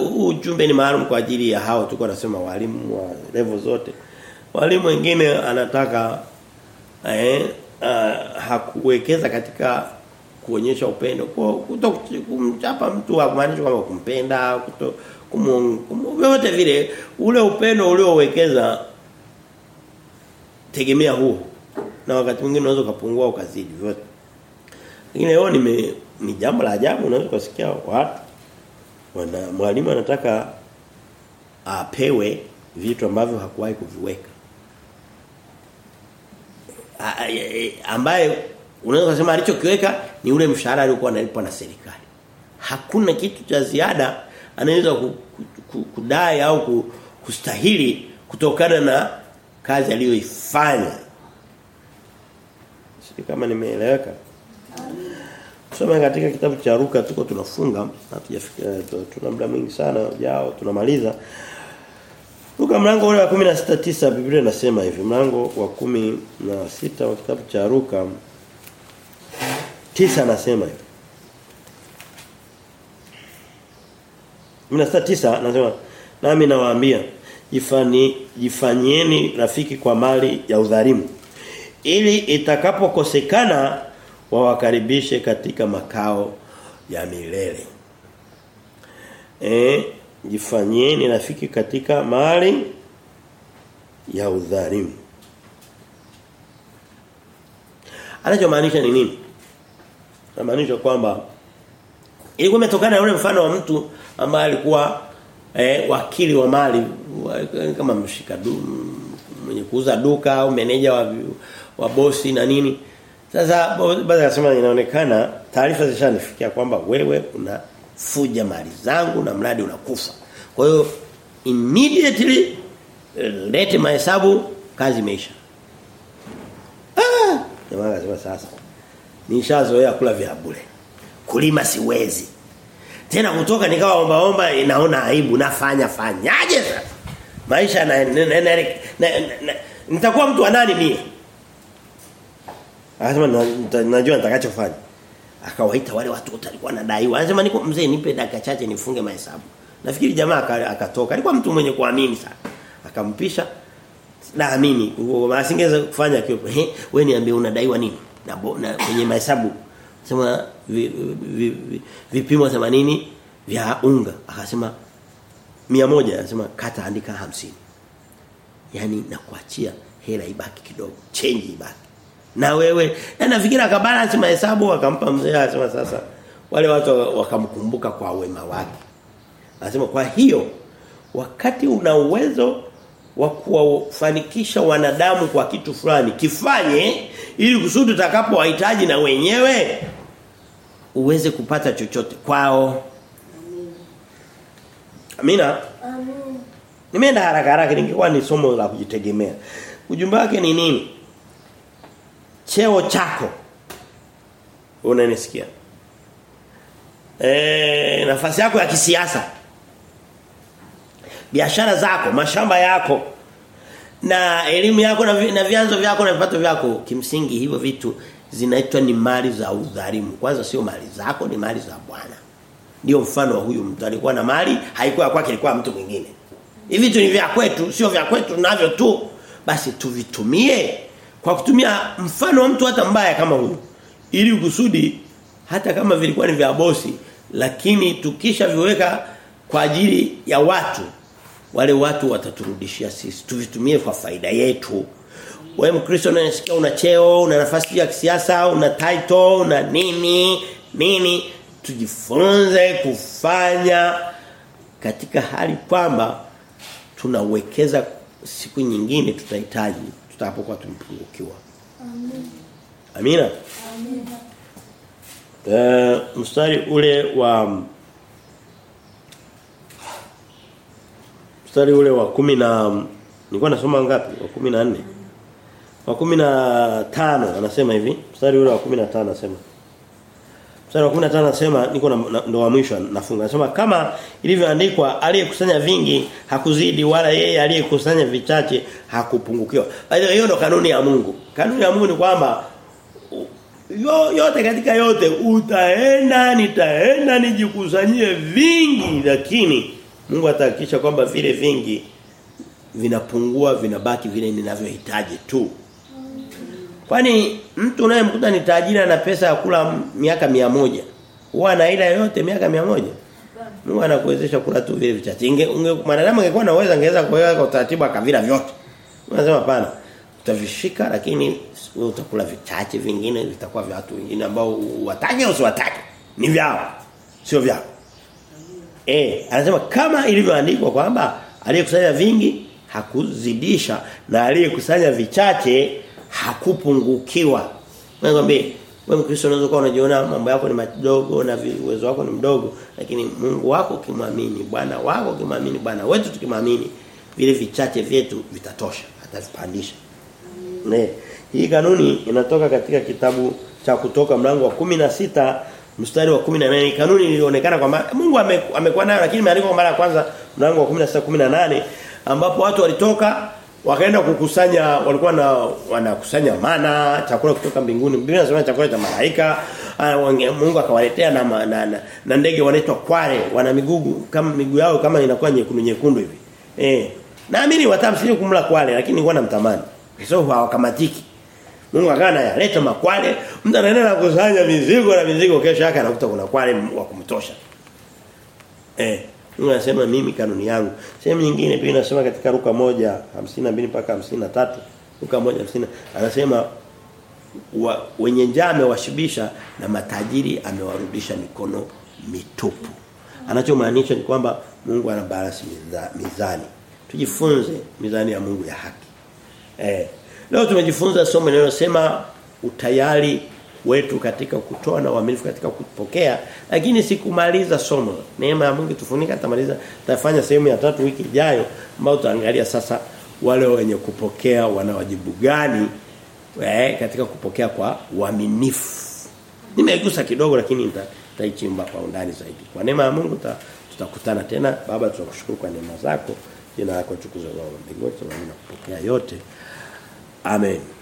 Uh, ujumbe ni maalum kwa ajili ya hao tulikuwa nasema walimu wa level zote. Walimu wengine anataka eh uh, hakuwekeza katika kuonyesha upendo. Kwa kutokumchapa mtu amaanisha kwamba kumpenda, kuto kumwote vile ule upendo uliowekeza tegemea huo. Na wakati mwingine unaweza kupungua ukazidi vyote. Lakini leo nime ni jambo la ajabu unaweza kusikia watu wana mwalimu anataka apewe vitu ambavyo hakuwahi kuviweka. ambaye unaweza kusema alichokiweka ni ule mshahara aliokuwa analipwa na serikali. Hakuna kitu cha ziada anaweza kudai au kustahili kutokana na kazi aliyoifanya. Sisi kama nimeeleweka. Tusome katika kitabu cha Ruka tuko tunafunga hatujafika tuna muda mwingi sana ujao tunamaliza. Luka mlango ule wa 16:9 Biblia inasema hivi mlango wa 16 wa kitabu cha Ruka 9 anasema hivi. 16:9 nasema nami nawaambia jifani jifanyeni rafiki kwa mali ya udhalimu ili itakapokosekana wawakaribishe katika makao ya milele. Eh jifanyeni rafiki katika mali ya udhalimu. Anachomaanisha ni nini? Anamaanisha kwamba ilikuwa imetokana na ule mfano wa mtu ambaye alikuwa eh, wakili wa mali kama mshika du, mwenye kuuza duka au meneja wa, wa bosi na nini. Sasa baada ya inaonekana taarifa zishanifikia kwamba wewe unafuja mali zangu na mradi unakufa. Kwa hiyo immediately lete mahesabu kazi imeisha. Ah, jamaa sasa nishazoea kula vya bure. Kulima siwezi. Tena kutoka nikawa omba omba inaona aibu nafanya fanyaje sasa? Maisha na, nitakuwa mtu wa nani mimi? Anasema na, najua nitakachofanya. Akawaita wale watu wote alikuwa anadaiwa. Anasema niko mzee nipe dakika chache nifunge mahesabu. Nafikiri jamaa akatoka. Alikuwa mtu mwenye kuamini sana. Akampisha naamini asingeweza kufanya. Eh wewe niambie unadaiwa nini? Na kwenye mahesabu sema vi, vi, vi, vipimo 80 vya unga. Akasema mia moja. Anasema kata andika hamsini. Yani nakuachia hela ibaki kidogo change ibaki. Na wewe na nafikiri akabalance mahesabu akampa mzee anasema sasa wale watu wakamkumbuka kwa wema wake. Anasema kwa hiyo wakati una uwezo wa kuwafanikisha wanadamu kwa kitu fulani kifanye ili kusudi utakapowahitaji na wenyewe uweze kupata chochote kwao Amina. Nimeenda haraka haraka ningekuwa ni somo la kujitegemea. Ujumbe wake ni nini? Cheo chako. Unanisikia? Eh, nafasi yako ya kisiasa. Biashara zako, mashamba yako na elimu yako na, na vyanzo vyako na vipato vyako kimsingi hivyo vitu zinaitwa ni mali za udhalimu. Kwanza sio mali zako, ni mali za Bwana. Ndio mfano wa huyu mtu alikuwa na mali, haikuwa kwake ilikuwa mtu mwingine. Hivi vitu ni vya kwetu, sio vya kwetu navyo tu. Basi tuvitumie kwa kutumia mfano wa mtu hata mbaya kama huyu. Ili kusudi hata kama vilikuwa ni vya bosi lakini tukisha viweka kwa ajili ya watu wale watu wataturudishia sisi. Tuvitumie kwa faida yetu. Wewe Mkristo unasikia una cheo, una nafasi ya kisiasa, una title, una nini, nini tujifunze kufanya katika hali kwamba tunawekeza siku nyingine tutahitaji tutapokuwa tumepungukiwa. amina Amina. Uh, Eh mstari ule wa mstari ule wa kumi na nilikuwa nasoma ngapi? Wa kumi na nne Wa kumi na tano anasema hivi. Mstari ule wa kumi na tano anasema Mstari wa 15 anasema niko na, na ndo wa mwisho nafunga. Anasema kama ilivyoandikwa aliyekusanya vingi hakuzidi wala yeye aliyekusanya vichache hakupungukiwa. Hiyo ndo kanuni ya Mungu. Kanuni ya Mungu ni kwamba yo, yote katika yote utaenda nitaenda nijikusanyie vingi lakini Mungu atahakikisha kwamba vile vingi vinapungua vinabaki vile ninavyohitaji tu. Kwani mtu unayemkuta ni tajiri ana pesa ya kula miaka mia moja huwa na ila yote miaka mia moja Mungu anakuwezesha kula tu vile vichache. Mwanadamu angekuwa na uwezo angeweza kuweka kwa utaratibu akavila vyote. Unasema hapana. Utavishika lakini utakula vichache vingine vitakuwa vya watu wengine ambao watake au usiwatake. Ni vyao. Sio vyao. Eh, anasema kama ilivyoandikwa kwamba aliyekusanya vingi hakuzidisha na aliyekusanya vichache hakupungukiwa. Nakwambia wewe Mkristo unaweza kuwa unajiona mambo yako ni madogo na uwezo wako ni mdogo lakini Mungu wako ukimwamini, Bwana wako ukimwamini, Bwana wetu tukimwamini vile vichache vyetu vitatosha, atavipandisha. Ne. Hii kanuni inatoka katika kitabu cha kutoka mlango wa 16 mstari wa 18 kanuni ilionekana kwamba Mungu ame- amekuwa nayo lakini imeandikwa kwa mara ya kwanza mlango wa 16 18 ambapo watu walitoka wakaenda kukusanya walikuwa na wanakusanya mana chakula kutoka mbinguni. Biblia inasema chakula cha malaika ah, Mungu akawaletea na, na, na, na ndege wanaitwa kware wana miguu kama miguu yao kama inakuwa nyekundu nyekundu hivi. Eh naamini watamsije kumla kwale lakini nilikuwa namtamani sababu hawakamatiki Mungu akawa anayaleta makwale, mtu anaenda na kusanya mizigo na mizigo kesho yake anakuta kuna kwale wa kumtosha. Eh, Mungu anasema mimi kanuni yangu. Sehemu nyingine pia inasema katika Luka 1:52 mpaka 53, Luka 1:50 anasema wa, wenye njaa amewashibisha na matajiri amewarudisha mikono mitupu. Anachomaanisha ni kwamba Mungu ana balance mizani. Tujifunze mizani ya Mungu ya haki. Eh, leo tumejifunza somo linalosema utayari wetu katika kutoa na uaminifu katika kupokea lakini sikumaliza somo. Neema ya Mungu tufunika tamaliza tafanya sehemu ya tatu wiki ijayo ambayo tutaangalia sasa wale wenye kupokea wana wajibu gani eh, katika kupokea kwa uaminifu. Nimegusa kidogo lakini nita- nitaichimba kwa undani zaidi. Kwa neema ya Mungu tutakutana tena. Baba tunakushukuru kwa neema zako. Jina lako tukuzwe Baba mbinguni tunaamini kupokea yote. Amen.